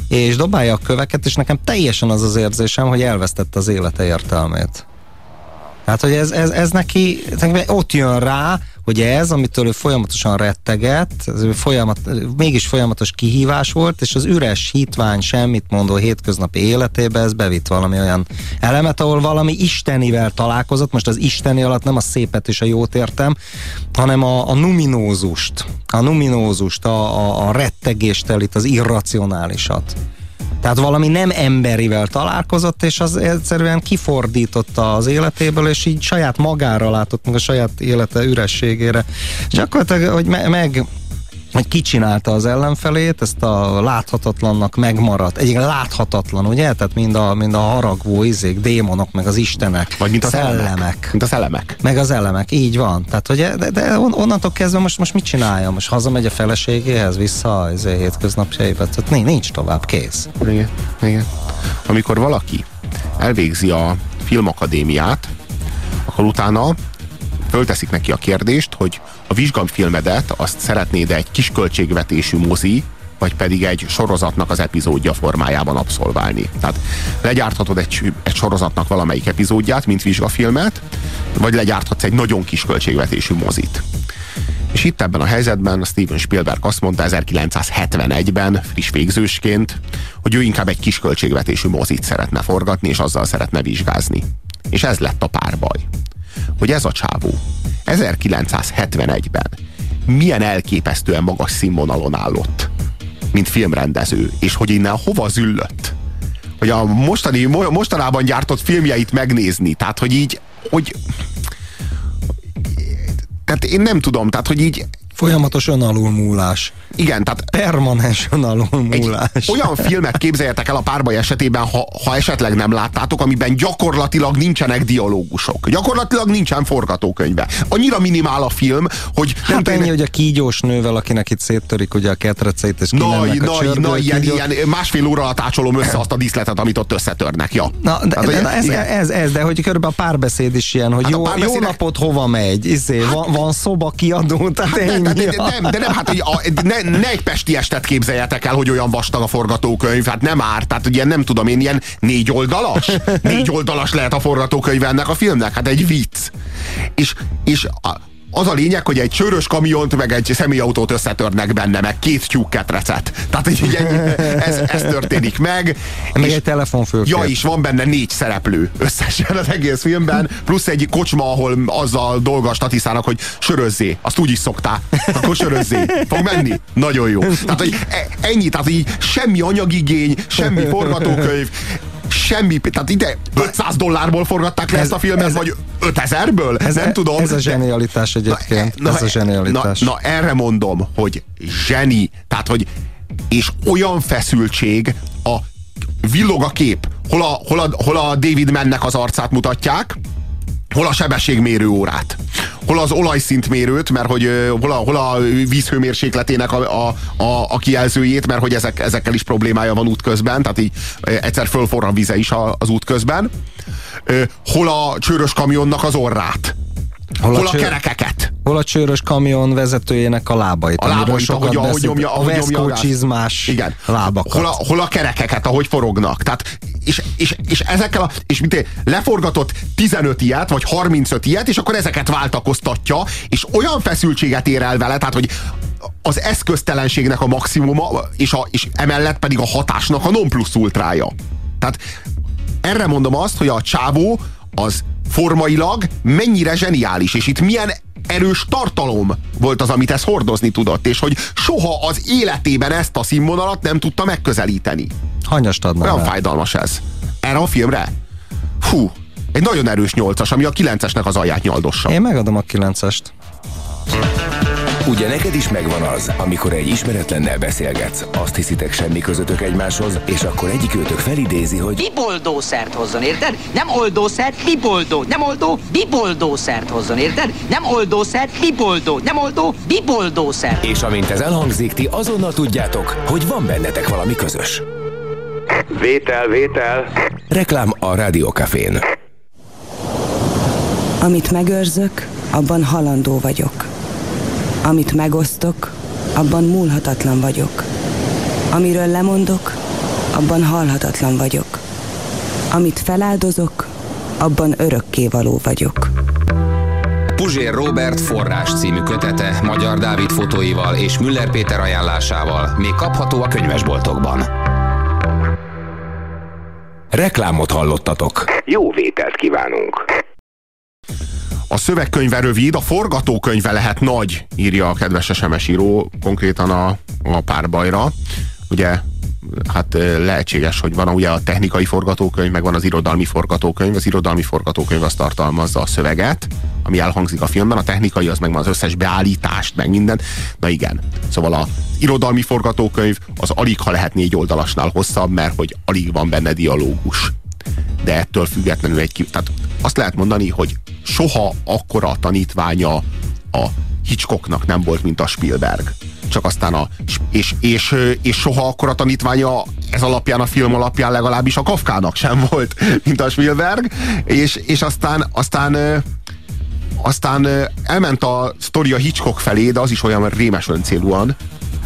és dobálja a köveket, és nekem teljesen az az érzésem, hogy elvesztette az élete értelmét. Tehát, hogy ez, ez, ez neki, neki ott jön rá, hogy ez, amitől ő folyamatosan retteget, ez folyamat, mégis folyamatos kihívás volt, és az üres, hitvány, semmit mondó hétköznapi életébe ez bevitt valami olyan elemet, ahol valami istenivel találkozott, most az isteni alatt nem a szépet és a jót értem, hanem a, a numinózust, a numinózust, a, a, a rettegéstelit, az irracionálisat. Tehát valami nem emberivel találkozott, és az egyszerűen kifordította az életéből, és így saját magára látott, meg a saját élete ürességére. És gyakorlatilag, hogy me- meg hogy kicsinálta az ellenfelét, ezt a láthatatlannak megmaradt. Egyébként láthatatlan, ugye? Tehát mind a, mind a haragvó izék, démonok, meg az istenek. Vagy mint az szellemek. elemek. Mint az elemek. Meg az elemek, így van. Tehát, hogy de, de on- onnantól kezdve most, most mit csinálja? Most hazamegy a feleségéhez, vissza az hétköznapjaiba? Tehát nincs, nincs tovább, kész. Igen, igen. Amikor valaki elvégzi a filmakadémiát, akkor utána fölteszik neki a kérdést, hogy a vizsgafilmedet azt szeretnéd egy kis költségvetésű mozi, vagy pedig egy sorozatnak az epizódja formájában abszolválni. Tehát legyárthatod egy, egy sorozatnak valamelyik epizódját, mint vizsgafilmet, vagy legyárthatsz egy nagyon kis költségvetésű mozit. És itt ebben a helyzetben Steven Spielberg azt mondta 1971-ben, friss végzősként, hogy ő inkább egy kis költségvetésű mozit szeretne forgatni, és azzal szeretne vizsgázni. És ez lett a párbaj. Hogy ez a csávó 1971-ben milyen elképesztően magas színvonalon állott, mint filmrendező, és hogy innen hova züllött. Hogy a mostani, mo- mostanában gyártott filmjeit megnézni, tehát hogy így, hogy tehát én nem tudom, tehát hogy így Folyamatos önalulmúlás. Igen, tehát Permanens önalulmúlás. olyan filmet képzeljetek el a párbaj esetében, ha, ha esetleg nem láttátok, amiben gyakorlatilag nincsenek dialógusok. Gyakorlatilag nincsen forgatókönyve. Annyira minimál a film, hogy nem Hát ennyi, hogy a kígyós nővel, akinek itt széttörik ugye a ketreceit, és Nagy, kimennek a nagy, ilyen, ilyen másfél óra alatt ácsolom össze azt a díszletet, amit ott összetörnek. Ja. Na, de, Tehát, de, na ez, igen. ez, ez, de hogy körülbelül a párbeszéd is ilyen, hogy Hát jó, jó párbeszédek- napot hova megy, izé, van, van szoba kiadó, tehát Hát ennyi. De, de, nem, de nem, hát hogy a, ne, ne egy pesti estet képzeljetek el, hogy olyan vastag a forgatókönyv, hát nem árt, tehát ugye nem tudom én, ilyen négy oldalas? Négy oldalas lehet a forgatókönyv ennek a filmnek, hát egy vicc. És, és a, az a lényeg, hogy egy csőrös kamiont, meg egy személyautót összetörnek benne, meg két tyúk ketrecet. Tehát így ennyi, ez, ez történik meg. És, egy telefonfülkét. Ja, és van benne négy szereplő összesen az egész filmben, plusz egy kocsma, ahol azzal dolga a statisztának, hogy sörözzé. Azt úgy is szoktál. Akkor sörözzé. Fog menni? Nagyon jó. Tehát, hogy e- ennyi, tehát így semmi anyagigény, semmi forgatókönyv, semmi, tehát ide 500 dollárból forgatták le Ez- ezt a filmet, ez- vagy 5000-ből? Ez, Nem tudom. Ez a zsenialitás egyébként. ez a zsenialitás. Na, na erre mondom, hogy zseni. Tehát, hogy és olyan feszültség a villog a kép. Hol a, hol a, hol a David Mennek az arcát mutatják, hol a sebességmérő órát, hol az olajszintmérőt, mert hogy hol a, hol a vízhőmérsékletének a, a, a, a kijelzőjét, mert hogy ezek, ezekkel is problémája van útközben, tehát így egyszer fölforra a vize is a, az útközben. Hol a csőrös kamionnak az orrát, hol, hol a cső- kerekeket. Hol a csőrös kamion vezetőjének a lábait. A lábait, ahogy, ahogy nyomja, a ahogy csizmás Igen. lábakat. Hol a, hol a kerekeket, ahogy forognak. Tehát, és, és, és ezekkel a, és mit, leforgatott 15 ilyet, vagy 35 ilyet, és akkor ezeket váltakoztatja, és olyan feszültséget ér el vele, tehát, hogy az eszköztelenségnek a maximuma, és, a, és emellett pedig a hatásnak a non plus ultrája. Tehát erre mondom azt, hogy a csávó az formailag mennyire zseniális, és itt milyen erős tartalom volt az, amit ez hordozni tudott, és hogy soha az életében ezt a színvonalat nem tudta megközelíteni. Hanyast adnám Olyan el. fájdalmas ez. Erre a filmre? Fú, egy nagyon erős nyolcas, ami a kilencesnek az alját nyaldossa. Én megadom a kilencest. Ugye neked is megvan az, amikor egy ismeretlennel beszélgetsz, azt hiszitek semmi közöttök egymáshoz, és akkor egyik őtök felidézi, hogy Biboldószert hozzon, érted? Nem oldószer, biboldó. Nem oldó, biboldószert hozzon, érted? Nem oldószer, biboldó. Nem oldó, biboldószer. és amint ez elhangzik, ti azonnal tudjátok, hogy van bennetek valami közös. Vétel, vétel. Reklám a Rádiókafén. Amit megőrzök, abban halandó vagyok. Amit megosztok, abban múlhatatlan vagyok. Amiről lemondok, abban halhatatlan vagyok. Amit feláldozok, abban örökkévaló vagyok. Puzsér Robert forrás című kötete Magyar Dávid fotóival és Müller Péter ajánlásával még kapható a könyvesboltokban. Reklámot hallottatok. Jó vételt kívánunk. A szövegkönyve rövid, a forgatókönyve lehet nagy, írja a kedves SMS író konkrétan a, a párbajra. Ugye, hát eh, lehetséges, hogy van ugye a technikai forgatókönyv, meg van az irodalmi forgatókönyv. Az irodalmi forgatókönyv az tartalmazza a szöveget, ami elhangzik a filmben, a technikai az meg van az összes beállítást, meg minden. Na igen, szóval a irodalmi forgatókönyv az alig, ha lehet négy oldalasnál hosszabb, mert hogy alig van benne dialógus de ettől függetlenül egy ki... Tehát azt lehet mondani, hogy soha akkora tanítványa a Hitchcocknak nem volt, mint a Spielberg. Csak aztán a... És, és, és soha akkora tanítványa ez alapján, a film alapján legalábbis a Kafkának sem volt, mint a Spielberg. És, és aztán, aztán aztán elment a sztori a Hitchcock felé, de az is olyan rémes öncélúan,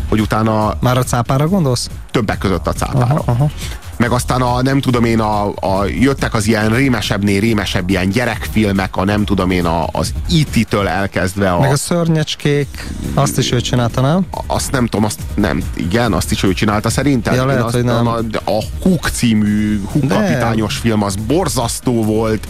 hogy utána... Már a cápára gondolsz? Többek között a cápára. Aha, aha. Meg aztán a nem tudom én, a, a, jöttek az ilyen rémesebbnél rémesebb ilyen gyerekfilmek, a nem tudom én, a, az E.T.-től elkezdve a... Meg a szörnyecskék, azt is ő csinálta, nem? Azt nem tudom, azt nem, igen, azt is ő csinálta szerintem. Ja, lehet, azt, hogy nem. A, a Hook című, Hook De. kapitányos film, az borzasztó volt.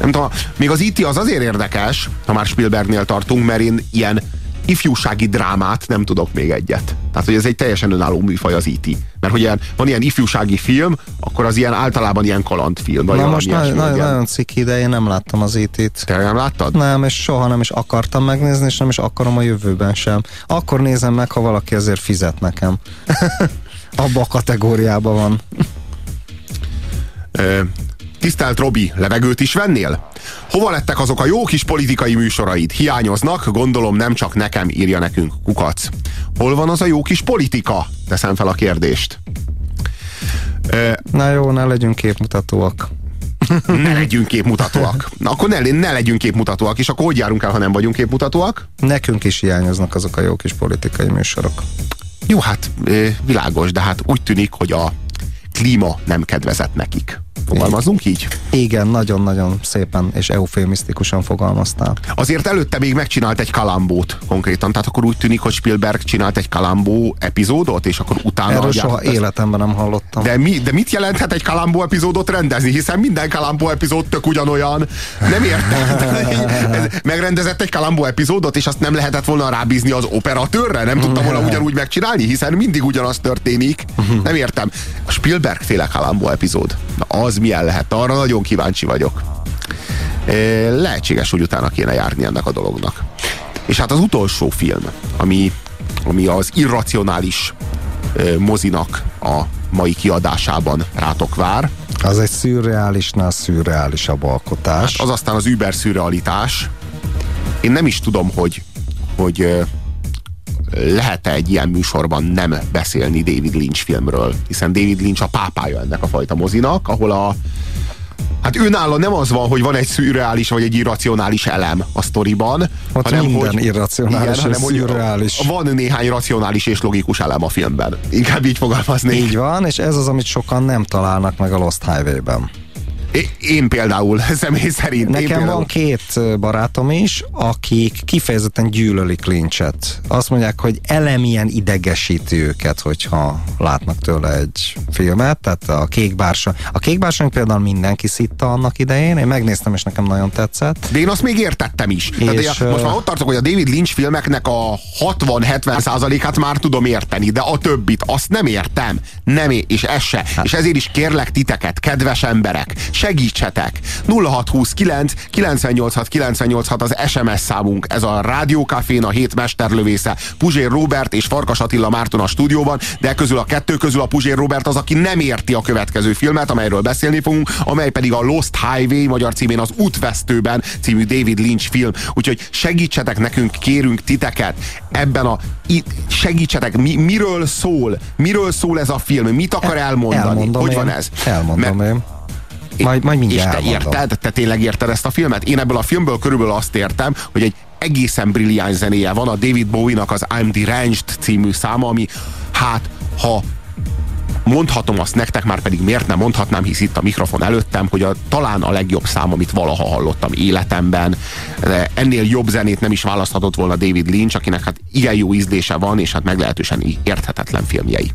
Nem tudom, még az E.T. az azért érdekes, ha már Spielbergnél tartunk, mert én ilyen ifjúsági drámát nem tudok még egyet. Tehát, hogy ez egy teljesen önálló műfaj az E.T. Mert hogy ilyen, van ilyen ifjúsági film, akkor az ilyen általában ilyen kalandfilm. Vagy Na most nagyon, nagyon, ilyen. nagyon ciki, de én nem láttam az IT-t. Te nem láttad? Nem, és soha nem is akartam megnézni, és nem is akarom a jövőben sem. Akkor nézem meg, ha valaki ezért fizet nekem. Abba a kategóriában van. Tisztelt Robi, levegőt is vennél? Hova lettek azok a jó kis politikai műsoraid? Hiányoznak, gondolom nem csak nekem írja nekünk kukac. Hol van az a jó kis politika? Teszem fel a kérdést. Na jó, ne legyünk képmutatóak. ne legyünk képmutatóak. Na akkor ne, ne legyünk képmutatóak, és akkor hogy járunk el, ha nem vagyunk képmutatóak? Nekünk is hiányoznak azok a jó kis politikai műsorok. Jó, hát világos, de hát úgy tűnik, hogy a klíma nem kedvezett nekik. Fogalmazunk így? Igen, nagyon-nagyon szépen és eufémisztikusan fogalmaztál. Azért előtte még megcsinált egy kalambót konkrétan, tehát akkor úgy tűnik, hogy Spielberg csinált egy kalambó epizódot, és akkor utána... Erről soha életemben nem hallottam. De, mi, de mit jelenthet egy kalambó epizódot rendezni? Hiszen minden kalambó epizód tök ugyanolyan. Nem érted? Megrendezett egy kalambó epizódot, és azt nem lehetett volna rábízni az operatőrre? Nem tudtam volna ugyanúgy megcsinálni? Hiszen mindig ugyanaz történik. Nem értem. A Spielberg féle kalambó epizód. Na az milyen lehet? Arra nagyon kíváncsi vagyok. Lehetséges, hogy utána kéne járni ennek a dolognak. És hát az utolsó film, ami, ami az irracionális mozinak a mai kiadásában rátok vár. Az egy szürreálisnál szürreálisabb alkotás. Hát az aztán az über szürrealitás. Én nem is tudom, hogy, hogy lehet-e egy ilyen műsorban nem beszélni David Lynch filmről, hiszen David Lynch a pápája ennek a fajta mozinak, ahol a Hát őnála nem az van, hogy van egy szürreális vagy egy irracionális elem a sztoriban, Ott hanem minden hogy, irracionális igen, és hanem, szürreális. Van néhány racionális és logikus elem a filmben. Inkább így fogalmaznék. Így van, és ez az, amit sokan nem találnak meg a Lost Highway-ben. Én például, személy szerint. Nekem például. van két barátom is, akik kifejezetten gyűlölik Lynchet. Azt mondják, hogy elemilyen idegesíti őket, hogyha látnak tőle egy filmet. Tehát a kék bársa. A kék bársony például mindenki szitta annak idején. Én megnéztem, és nekem nagyon tetszett. De én azt még értettem is. És, Tehát most már ott tartok, hogy a David Lynch filmeknek a 60-70 százalékát már tudom érteni, de a többit azt nem értem. Nem, és ez se. Hát. És ezért is kérlek titeket, kedves emberek, segítsetek! 0629 986 986 az SMS számunk. Ez a Rádiókafén, a hét mesterlövésze. Puzsér Robert és Farkas Attila Márton a stúdióban, de közül a kettő közül a Puzsér Robert az, aki nem érti a következő filmet, amelyről beszélni fogunk, amely pedig a Lost Highway, magyar címén az Útvesztőben című David Lynch film. Úgyhogy segítsetek nekünk, kérünk titeket ebben a segítsetek, mi, miről szól? Miről szól ez a film? Mit akar elmondani? Elmondom hogy én. van ez? Elmondom én. Majd, majd mindjárt És te elmondom. érted? Te tényleg érted ezt a filmet? Én ebből a filmből körülbelül azt értem, hogy egy egészen brilliáns zenéje van, a David Bowie-nak az I'm Deranged című száma, ami hát, ha mondhatom azt nektek, már pedig miért nem mondhatnám, hisz itt a mikrofon előttem, hogy a, talán a legjobb szám, amit valaha hallottam életemben. De ennél jobb zenét nem is választhatott volna David Lynch, akinek hát igen jó ízlése van, és hát meglehetősen érthetetlen filmjei.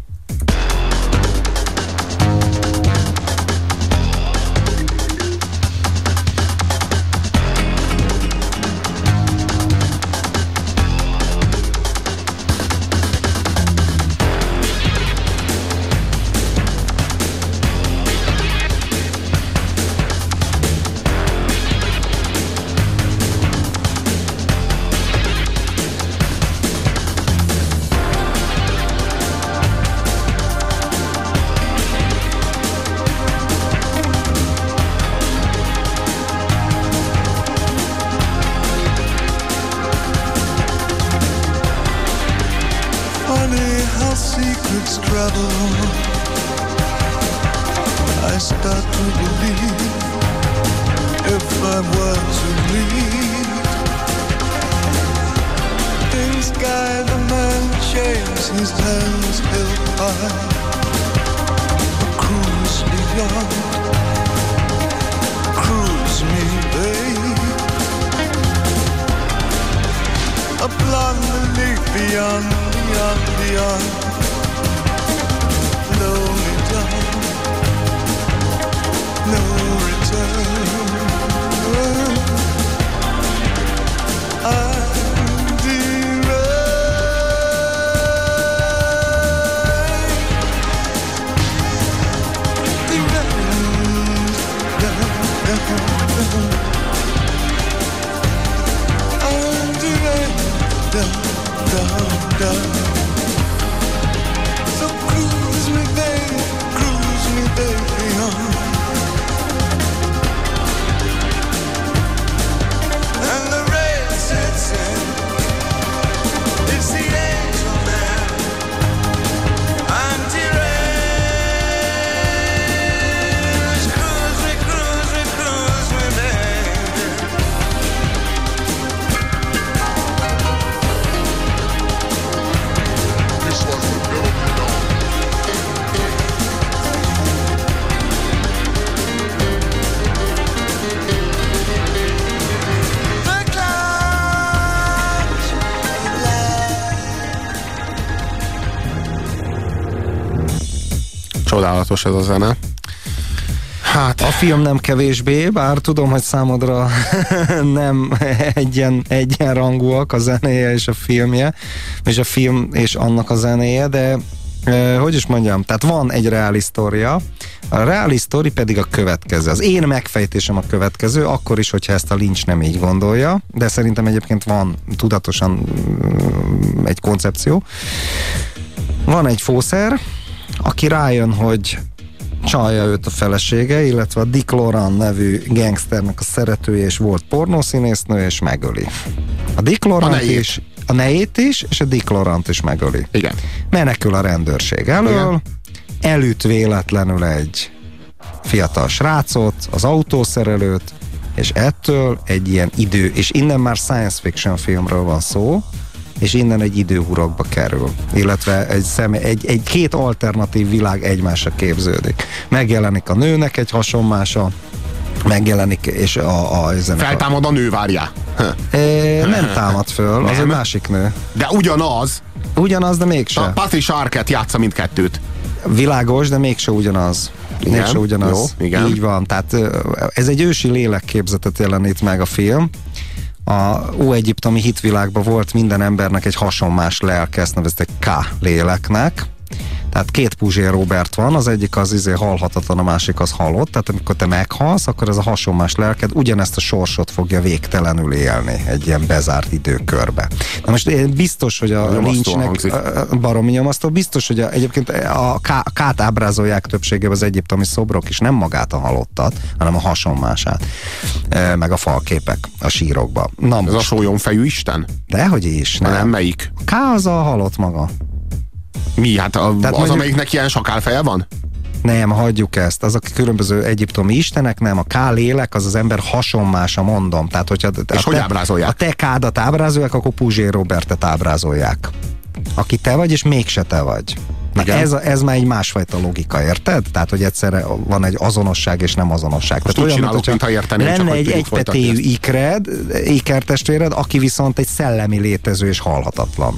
Csodálatos ez a zene. Hát. A film nem kevésbé, bár tudom, hogy számodra nem egyen, egyenrangúak a zenéje és a filmje, és a film és annak a zenéje, de eh, hogy is mondjam, tehát van egy reális sztoria, a reális sztori pedig a következő. Az én megfejtésem a következő, akkor is, hogyha ezt a Lynch nem így gondolja, de szerintem egyébként van tudatosan mm, egy koncepció. Van egy fószer, aki rájön, hogy csalja őt a felesége, illetve a Dick Loran nevű gangsternek a szeretője és volt pornószínésznő, és megöli. A Dick Laurent A nejét. is, a nejét is, és a Dick Laurent is megöli. Igen. Menekül a rendőrség elől, Igen. elüt véletlenül egy fiatal srácot, az autószerelőt, és ettől egy ilyen idő, és innen már science fiction filmről van szó, és innen egy időhurokba kerül. Illetve egy, személy, egy, egy két alternatív világ egymásra képződik. Megjelenik a nőnek egy hasonmása, megjelenik, és a... a Feltámad a nő, várjá. E, nem támad föl, az Nem. egy másik nő. De ugyanaz. Ugyanaz, de mégsem. A Patricia Arquette játsza mindkettőt. Világos, de mégse ugyanaz. Igen, Mégse ugyanaz. jó, igen. Így van. Tehát ez egy ősi lélekképzetet jelenít meg a film. A óegyiptomi hitvilágban volt minden embernek egy hasonmás lelke, ezt nevezték K léleknek. Tehát két Puzsér Robert van, az egyik az izé halhatatlan, a másik az halott, tehát amikor te meghalsz, akkor ez a hasonmás lelked ugyanezt a sorsot fogja végtelenül élni egy ilyen bezárt időkörbe. Na most én biztos, hogy a hangzik. ö, baromi nyomasztó, biztos, hogy a, egyébként a ká- kát ábrázolják többségében az egyiptomi szobrok is, nem magát a halottat, hanem a hasonmását, e, meg a falképek a sírokba. Na Ez a most, sólyomfejű isten? dehogy is, nem. nem melyik? K az a halott maga. Mi? Hát a, az, mondjuk- amelyiknek ilyen sakálfeje van? Nem, hagyjuk ezt. Azok a különböző egyiptomi istenek, nem. A K lélek az az ember hasonmása, mondom. Tehát, hogyha a És hogy ábrázolják? A te kádat ábrázolják, akkor Puzsér Robertet ábrázolják. Aki te vagy, és mégse te vagy. Na Igen. ez, ez már egy másfajta logika, érted? Tehát, hogy egyszerre van egy azonosság és nem azonosság. Most Tehát úgy csinálok, hogyha mintha érteném, csak lenne hogy egy egypetéjű ikred, ikertestvéred, aki viszont egy szellemi létező és halhatatlan.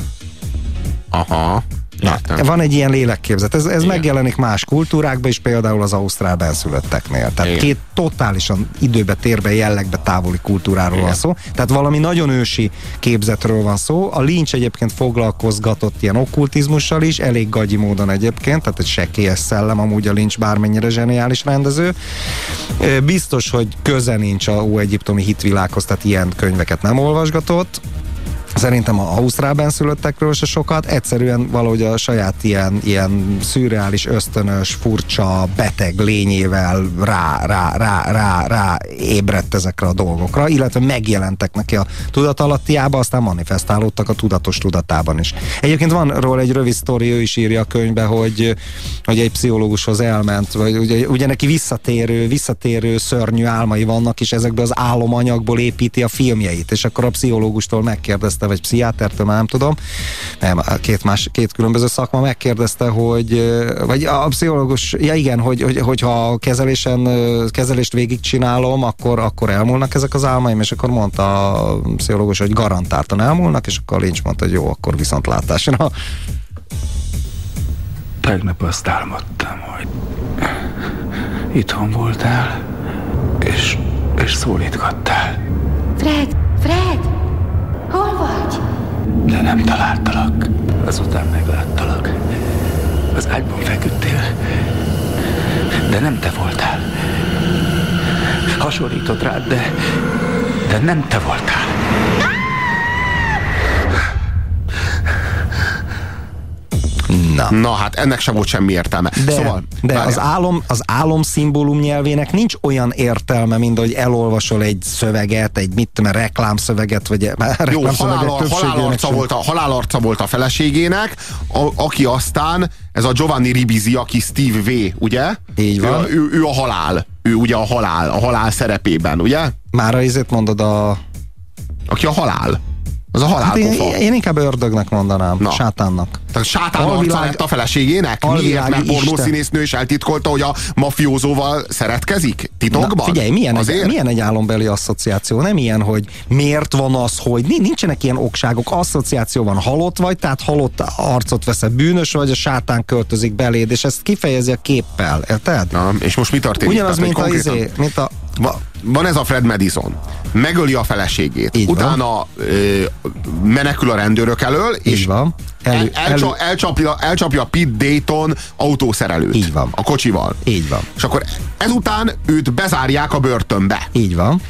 Aha. Értem. Van egy ilyen lélekképzet. Ez, ez megjelenik más kultúrákban is, például az ausztrál benszülötteknél. Tehát Igen. két totálisan időbe, térbe, jellegbe távoli kultúráról van szó. Tehát valami nagyon ősi képzetről van szó. A Lynch egyébként foglalkozgatott ilyen okkultizmussal is, elég gagyi módon egyébként, tehát egy sekélyes szellem, amúgy a Lynch bármennyire zseniális rendező. Biztos, hogy köze nincs a óegyiptomi hitvilághoz, tehát ilyen könyveket nem olvasgatott. Szerintem a ausztrál benszülöttekről se sokat, egyszerűen valahogy a saját ilyen, ilyen szürreális, ösztönös, furcsa, beteg lényével rá, rá, rá, rá, rá ébredt ezekre a dolgokra, illetve megjelentek neki a tudatalattiába, aztán manifestálódtak a tudatos tudatában is. Egyébként van róla egy rövid sztori, ő is írja a könyvbe, hogy, hogy egy pszichológushoz elment, vagy ugye, ugye neki visszatérő, visszatérő szörnyű álmai vannak, és ezekből az álomanyagból építi a filmjeit, és akkor a pszichológustól megkérdezte, vagy pszichiátertől, már nem tudom, nem, két, más, két különböző szakma megkérdezte, hogy, vagy a pszichológus, ja igen, hogy, hogy, hogyha a kezelésen, kezelést végigcsinálom, akkor, akkor elmúlnak ezek az álmaim, és akkor mondta a pszichológus, hogy garantáltan elmúlnak, és akkor a Lynch mondta, hogy jó, akkor viszontlátásra. Tegnap azt álmodtam, hogy itthon voltál, és, és szólítgattál, Fred, Fred! De nem találtalak. Azután megláttalak. Az ágyban feküdtél, de nem te voltál. Hasonlított rád, de, de nem te voltál. Na. Na hát ennek sem volt semmi értelme. De, szóval, de várjál. az álom, az álom szimbólum nyelvének nincs olyan értelme, mint hogy elolvasol egy szöveget, egy mit tudom, reklámszöveget, vagy Jó, halál, halálarca, volt a, halálarca volt a feleségének, a, aki aztán, ez a Giovanni Ribisi, aki Steve V, ugye? Így van. Ő, ő, ő a halál. Ő ugye a halál, a halál szerepében, ugye? Már a izét mondod a... Aki a halál. Az a Hát én, halálpofa. én inkább ördögnek mondanám, Na. sátánnak. Tehát sátán arca Alvilág- lett a feleségének? Miért? Mert pornószínésznő is eltitkolta, hogy a mafiózóval szeretkezik? Titokban? Na, figyelj, milyen Azért? egy, milyen egy álombeli asszociáció? Nem ilyen, hogy miért van az, hogy Ni- nincsenek ilyen okságok. Asszociáció van, halott vagy, tehát halott arcot veszel, bűnös vagy, a sátán költözik beléd, és ezt kifejezi a képpel, érted? Na, és most mi történik? Ugyanaz, Tehát, mint a, konkrétan- izé, mint a Va- van ez a Fred Madison, megöli a feleségét, Így van. utána ö, menekül a rendőrök elől, és van. Elő- el, elcsa, elcsapja, elcsapja Pete Dayton autószerelőt. Így van. A kocsival. Így van. És akkor ezután őt bezárják a börtönbe. Így van.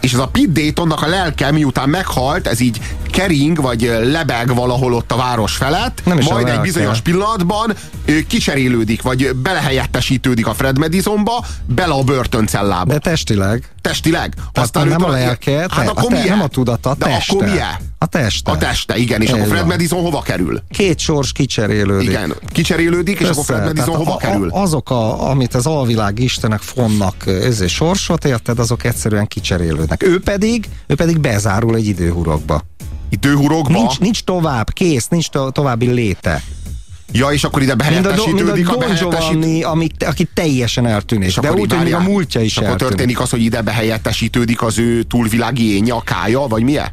És ez a Pete Daytonnak a lelke, miután meghalt, ez így kering, vagy lebeg valahol ott a város felett, Nem is a majd egy bizonyos pillanatban ő kicserélődik, vagy belehelyettesítődik a Fred Madisonba, bele a börtöncellába. De testileg. Testileg? Aztán nem a lelke, hát akkor a te, nem a tudata, a De teste. akkor milyen? A teste. A teste, igen, és Így akkor Fred. Madison hova kerül? Két sors kicserélődik. Igen, kicserélődik, és akkor Fred Madison tehát hova a, kerül? A, azok, a, amit az alvilág istenek fonnak ezért sorsot, érted, azok egyszerűen kicserélődnek. Ő pedig, ő pedig bezárul egy időhurokba. Időhurokba? Nincs, nincs tovább, kész, nincs to, további léte. Ja, és akkor ide Mint a, do- a behelyettesítődik a, Don behelyettesít... Giovanni, ami, aki teljesen eltűnik. És De akkor úgy, hogy a múltja is és akkor eltűnik. történik az, hogy ide behelyettesítődik az ő túlvilági énje, a kája, vagy milyen?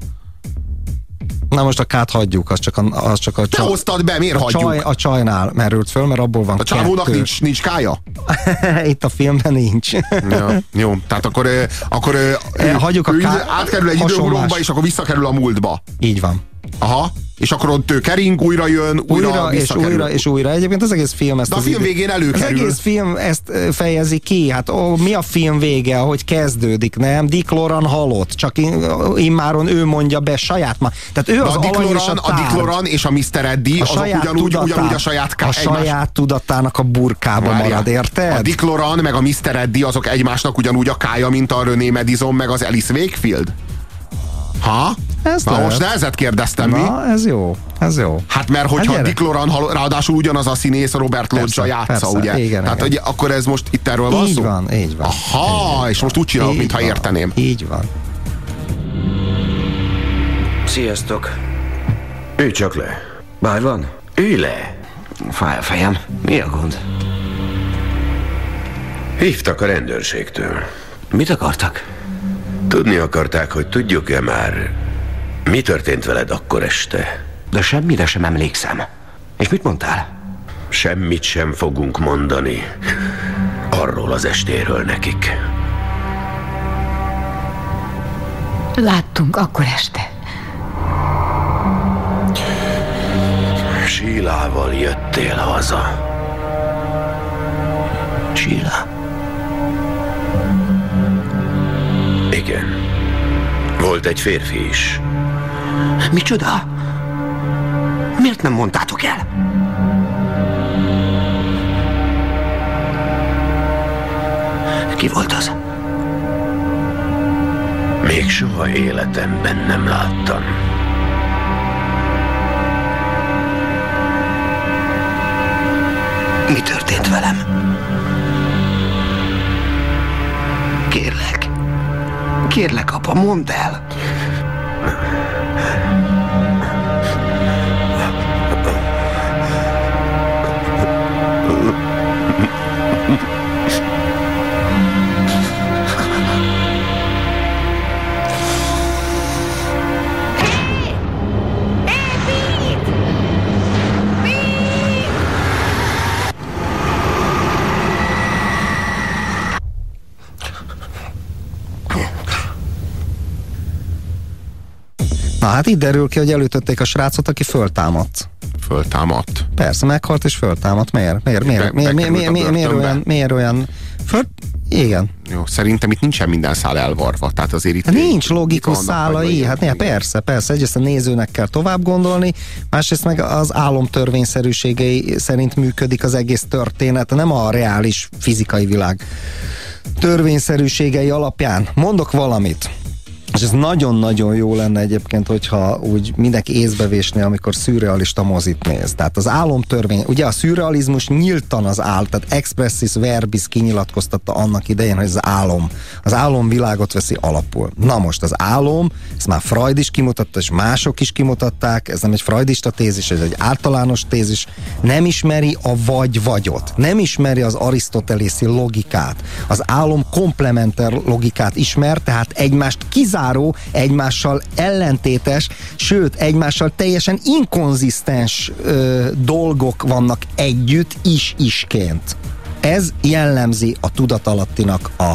Na most a kát hagyjuk, az csak a, az csak a Te hoztad be, miért a hagyjuk? Csaj, a csajnál merült föl, mert abból van A csávónak nincs, nincs kája? Itt a filmben nincs. Ja, jó, tehát akkor, akkor ő, hagyjuk a ő ká- átkerül egy időhurokba, és akkor visszakerül a múltba. Így van. Aha, és akkor ott ő kering, újra jön, újra, újra és újra és újra. Egyébként az egész film ezt De a az film végén Az előkerül. egész film ezt fejezi ki. Hát ó, mi a film vége, ahogy kezdődik, nem? Dick Loran halott, csak immáron ő mondja be saját ma. Tehát ő De az a Dick és Loran, a a Dick. Loran és a Mr. Eddie, a azok saját ugyanúgy, tudatá- ugyanúgy a saját a egymás- saját tudatának a burkába Várjál. marad, érted? A Dick Loran meg a Mr. Eddie azok egymásnak ugyanúgy a kája, mint a René Madison meg az Alice Wakefield? Ha? Ez Na lehet. most nehezet kérdeztem, mi? Na, ez jó, ez jó. Hát mert hogyha gyere. Dick Loran, ráadásul ugyanaz a színész Robert Lodge játsza, persze, ugye? igen, Tehát igen. Hogy akkor ez most itt erről van Így szó? van, így van. Aha, és most úgy csinálok, Így mintha van. érteném. Így van. Sziasztok. Ülj csak le. Bár van? Ülj le. Fáj a fejem. Mi a gond? Hívtak a rendőrségtől. Mit akartak? Tudni akarták, hogy tudjuk-e már, mi történt veled akkor este. De semmire sem emlékszem. És mit mondtál? Semmit sem fogunk mondani arról az estéről nekik. Láttunk akkor este. Sílával jöttél haza. Síla? Igen. Volt egy férfi is. Micsoda? Miért nem mondtátok el? Ki volt az? Még soha életemben nem láttam. Mi történt velem? Kérlek. Kérlek, apa, mondd el. Na hát itt derül ki, hogy előtötték a srácot, aki föltámadt. Föltámadt. Persze, meghalt és föltámadt. Miért? Miért? Miért? Miért, miért, miért, miért, miért, olyan, miért olyan... Föl... Igen. Jó, szerintem itt nincsen minden szál elvarva, tehát azért itt... Hát nincs logikus szálai, hát ne, persze, persze. Egyrészt a nézőnek kell tovább gondolni, másrészt meg az álom törvényszerűségei szerint működik az egész történet, nem a reális fizikai világ törvényszerűségei alapján. Mondok valamit. És ez nagyon-nagyon jó lenne egyébként, hogyha úgy mindenki észbevésné, amikor szürrealista mozit néz. Tehát az álomtörvény, ugye a szürrealizmus nyíltan az áll, tehát expressis verbis kinyilatkoztatta annak idején, hogy az álom, az álomvilágot veszi alapul. Na most az álom, ezt már Freud is kimutatta, és mások is kimutatták, ez nem egy freudista tézis, ez egy általános tézis, nem ismeri a vagy-vagyot, nem ismeri az arisztotelészi logikát. Az álom komplementer logikát ismer, tehát egymást kizáró, egymással ellentétes, sőt, egymással teljesen inkonzisztens ö, dolgok vannak együtt is-isként. Ez jellemzi a tudatalattinak a,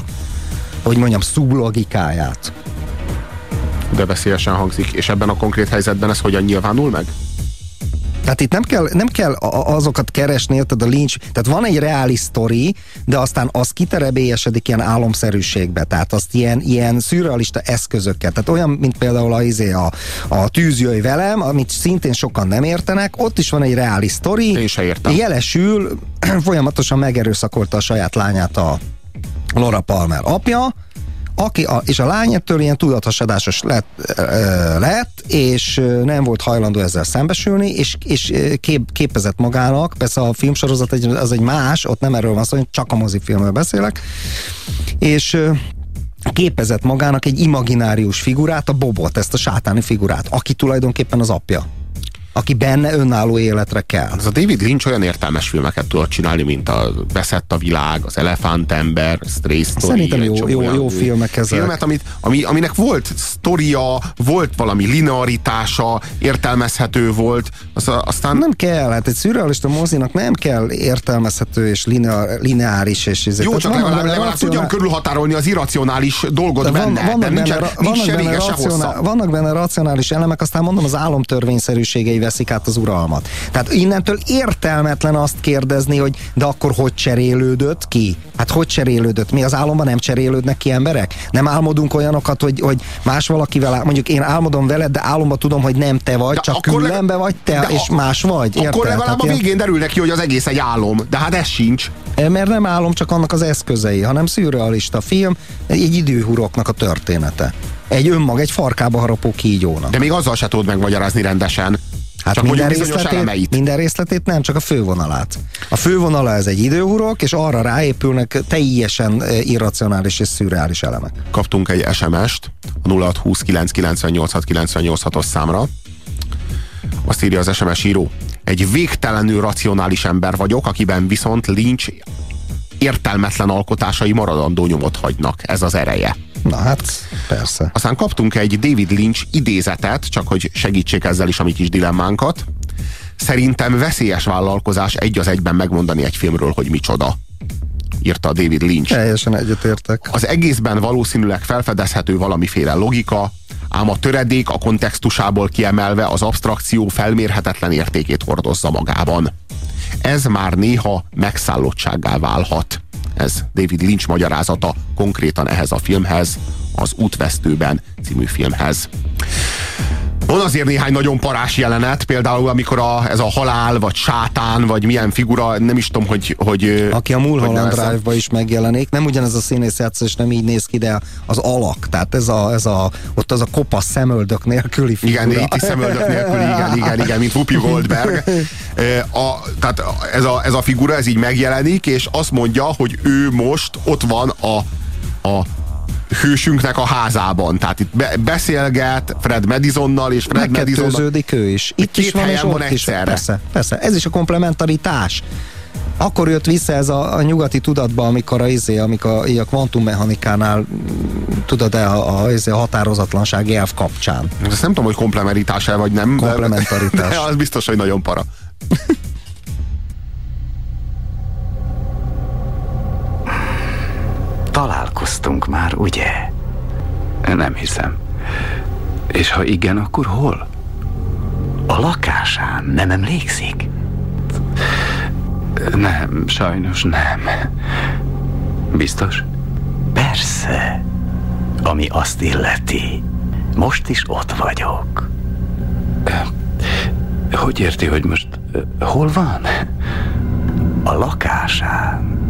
hogy mondjam, szublogikáját. De veszélyesen hangzik. És ebben a konkrét helyzetben ez hogyan nyilvánul meg? Tehát itt nem kell, nem kell azokat keresni, érted, a Lynch, tehát van egy reális sztori, de aztán az kiterebélyesedik ilyen álomszerűségbe, tehát azt ilyen, ilyen szürrealista eszközökkel, tehát olyan, mint például a, izé, a, a tűz jöjj velem, amit szintén sokan nem értenek, ott is van egy reális sztori. Én se értem. Jelesül, folyamatosan megerőszakolta a saját lányát a Laura Palmer apja, aki a, és a lány ettől ilyen tudathasadásos lett, lett, és nem volt hajlandó ezzel szembesülni, és, és kép, képezett magának, persze a filmsorozat egy, az egy más, ott nem erről van szó, csak a mozifilmről beszélek, és képezett magának egy imaginárius figurát, a Bobot, ezt a sátáni figurát, aki tulajdonképpen az apja aki benne önálló életre kell. Ez a David Lynch olyan értelmes filmeket tudott csinálni, mint a Beszett a világ, az Elefántember, Stray Story. Szerintem jó- jó- jó filmek ezek. Filmet, amit, ami, aminek volt sztoria, volt valami linearitása, értelmezhető volt, az, aztán... Nem kell, hát egy szürrealista mozinak nem kell értelmezhető és linear, lineáris és izé. Jó, csak legalább, legalább racionál- tudjam körülhatárolni az irracionális dolgot De benne, vannak benne, nincsen, ra- nincs vannak, benne racionál, vannak benne racionális elemek, aztán mondom, az álomtörvényszerűségei veszik át az uralmat. Tehát innentől értelmetlen azt kérdezni, hogy de akkor hogy cserélődött ki? Hát hogy cserélődött? Mi az álomban nem cserélődnek ki emberek? Nem álmodunk olyanokat, hogy, hogy más valakivel, mondjuk én álmodom veled, de álomban tudom, hogy nem te vagy, De csak akkor különbe vagy te, és a- más vagy. Akkor érted? legalább Tehát a végén derül neki, hogy az egész egy álom, de hát ez sincs. mert nem álom csak annak az eszközei, hanem szürrealista film, egy időhuroknak a története. Egy önmag, egy farkába harapó kígyónak. De még azzal se tudod megmagyarázni rendesen. Hát csak minden részletét, elemeit. minden részletét nem, csak a fővonalát. A fővonala ez egy időhurok, és arra ráépülnek teljesen eh, irracionális és szürreális elemek. Kaptunk egy SMS-t a 0620 998 986 os számra. Azt írja az SMS író. Egy végtelenül racionális ember vagyok, akiben viszont Lynch értelmetlen alkotásai maradandó nyomot hagynak. Ez az ereje. Na hát, persze. Aztán kaptunk egy David Lynch idézetet, csak hogy segítsék ezzel is a mi kis dilemmánkat. Szerintem veszélyes vállalkozás egy az egyben megmondani egy filmről, hogy micsoda. Írta David Lynch. Teljesen egyetértek. Az egészben valószínűleg felfedezhető valamiféle logika, ám a töredék a kontextusából kiemelve az abstrakció felmérhetetlen értékét hordozza magában. Ez már néha megszállottsággá válhat. Ez David Lynch magyarázata konkrétan ehhez a filmhez, az Útvesztőben című filmhez. Van azért néhány nagyon parás jelenet, például amikor a, ez a halál, vagy sátán, vagy milyen figura, nem is tudom, hogy... hogy Aki a Mulholland. Drive-ba is megjelenik, nem ugyanez a színész játszó, és nem így néz ki, de az alak, tehát ez a, ez a, ott az a kopasz szemöldök nélküli figura. Igen, néti szemöldök nélkül, igen, igen, igen, mint Whoopi Goldberg. A, tehát ez a, ez a figura, ez így megjelenik, és azt mondja, hogy ő most ott van a, a hősünknek a házában. Tehát itt be, beszélget Fred Madisonnal, és Fred. Megkettőződik ő is. Itt Két is van, helyen van ott is. egyszerre. Persze, persze. Ez is a komplementaritás. Akkor jött vissza ez a, a nyugati tudatba, amikor a, izé, amikor a, a kvantummechanikánál mm, tudod e a, a, izé, a határozatlanság elv kapcsán. Ezt nem tudom, hogy komplementaritás-e vagy nem. de- Komplementaritás. De az biztos, hogy nagyon para. Találkoztunk már, ugye? Nem hiszem. És ha igen, akkor hol? A lakásán, nem emlékszik? Nem, sajnos nem. Biztos? Persze. Ami azt illeti. Most is ott vagyok. Hogy érti, hogy most hol van? A lakásán.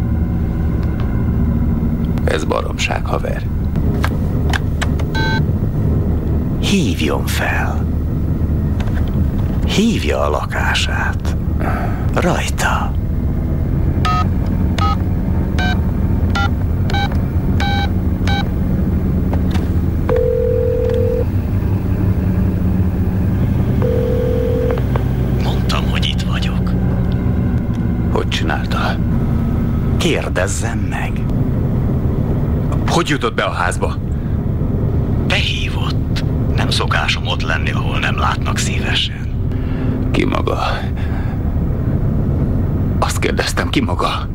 Ez baromság, haver. Hívjon fel. Hívja a lakását. Rajta. Mondtam, hogy itt vagyok. Hogy csinálta? Kérdezzem meg. Hogy jutott be a házba? Behívott. Nem szokásom ott lenni, ahol nem látnak szívesen. Ki maga? Azt kérdeztem, ki maga?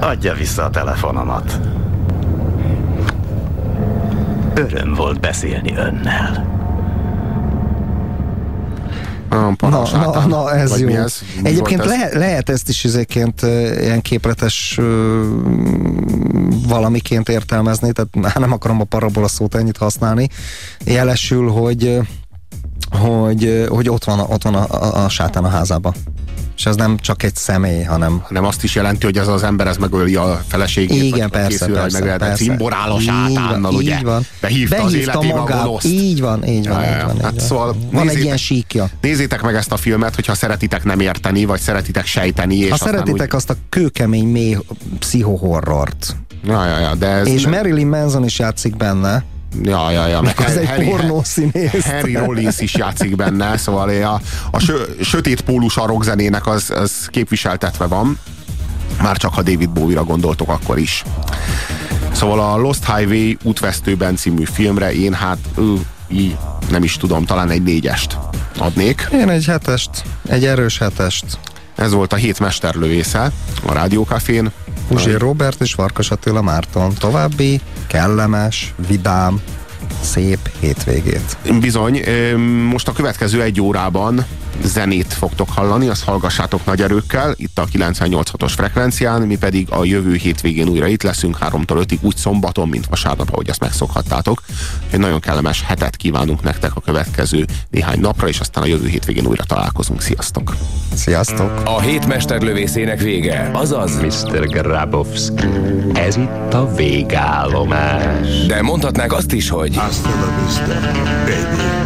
Adja vissza a telefonomat. Öröm volt beszélni önnel. Na, na, na, ez Vagy jó. mi ez? Mi Egyébként ez? lehet, lehet ezt is izéként ilyen képletes valamiként értelmezni, tehát nem akarom a parabola szót ennyit használni. Jelesül, hogy hogy, hogy ott van, ott van a, a, a sátán a házában. És ez nem csak egy személy, hanem... Nem azt is jelenti, hogy ez az ember ez megöli a feleségét, Igen, persze, készül, persze, hogy persze. cimborál a Így van, sátánnal, ugye? Így van. Behívta, az életébe a magát. Így van, így van, Ja, ja, így van. hát így van. szóval van egy nézzétek- ilyen síkja. Nézzétek meg ezt a filmet, hogyha szeretitek nem érteni, vagy szeretitek sejteni. És Ha szeretitek azt a kőkemény, mély pszichohorrort. Úgy... Ja, ja, ja, de ez... És Marilyn Manson is játszik benne. Ja, ja, ja. Meg az egy Harry- pornószínész. Harry Rollins is játszik benne, szóval a, a sö, sötét pólus a rockzenének az, az képviseltetve van. Már csak ha David Bowie-ra gondoltok, akkor is. Szóval a Lost Highway útvesztőben című filmre én hát ő, így, nem is tudom, talán egy négyest adnék. Én egy hetest, egy erős hetest. Ez volt a hét mesterlövésze a Rádiókafén. Puzsér Robert és Varkas Attila Márton. További kellemes, vidám, szép hétvégét. Bizony, most a következő egy órában zenét fogtok hallani, azt hallgassátok nagy erőkkel, itt a 98.6-os frekvencián, mi pedig a jövő hétvégén újra itt leszünk 3-tól 5-ig, úgy szombaton, mint vasárnap, ahogy ezt megszokhattátok. Egy nagyon kellemes hetet kívánunk nektek a következő néhány napra, és aztán a jövő hétvégén újra találkozunk. Sziasztok! Sziasztok! A hét mesterlövészének vége, azaz Mr. Grabowski, ez itt a végállomás. De mondhatnánk azt is, hogy Hasta la vista, baby.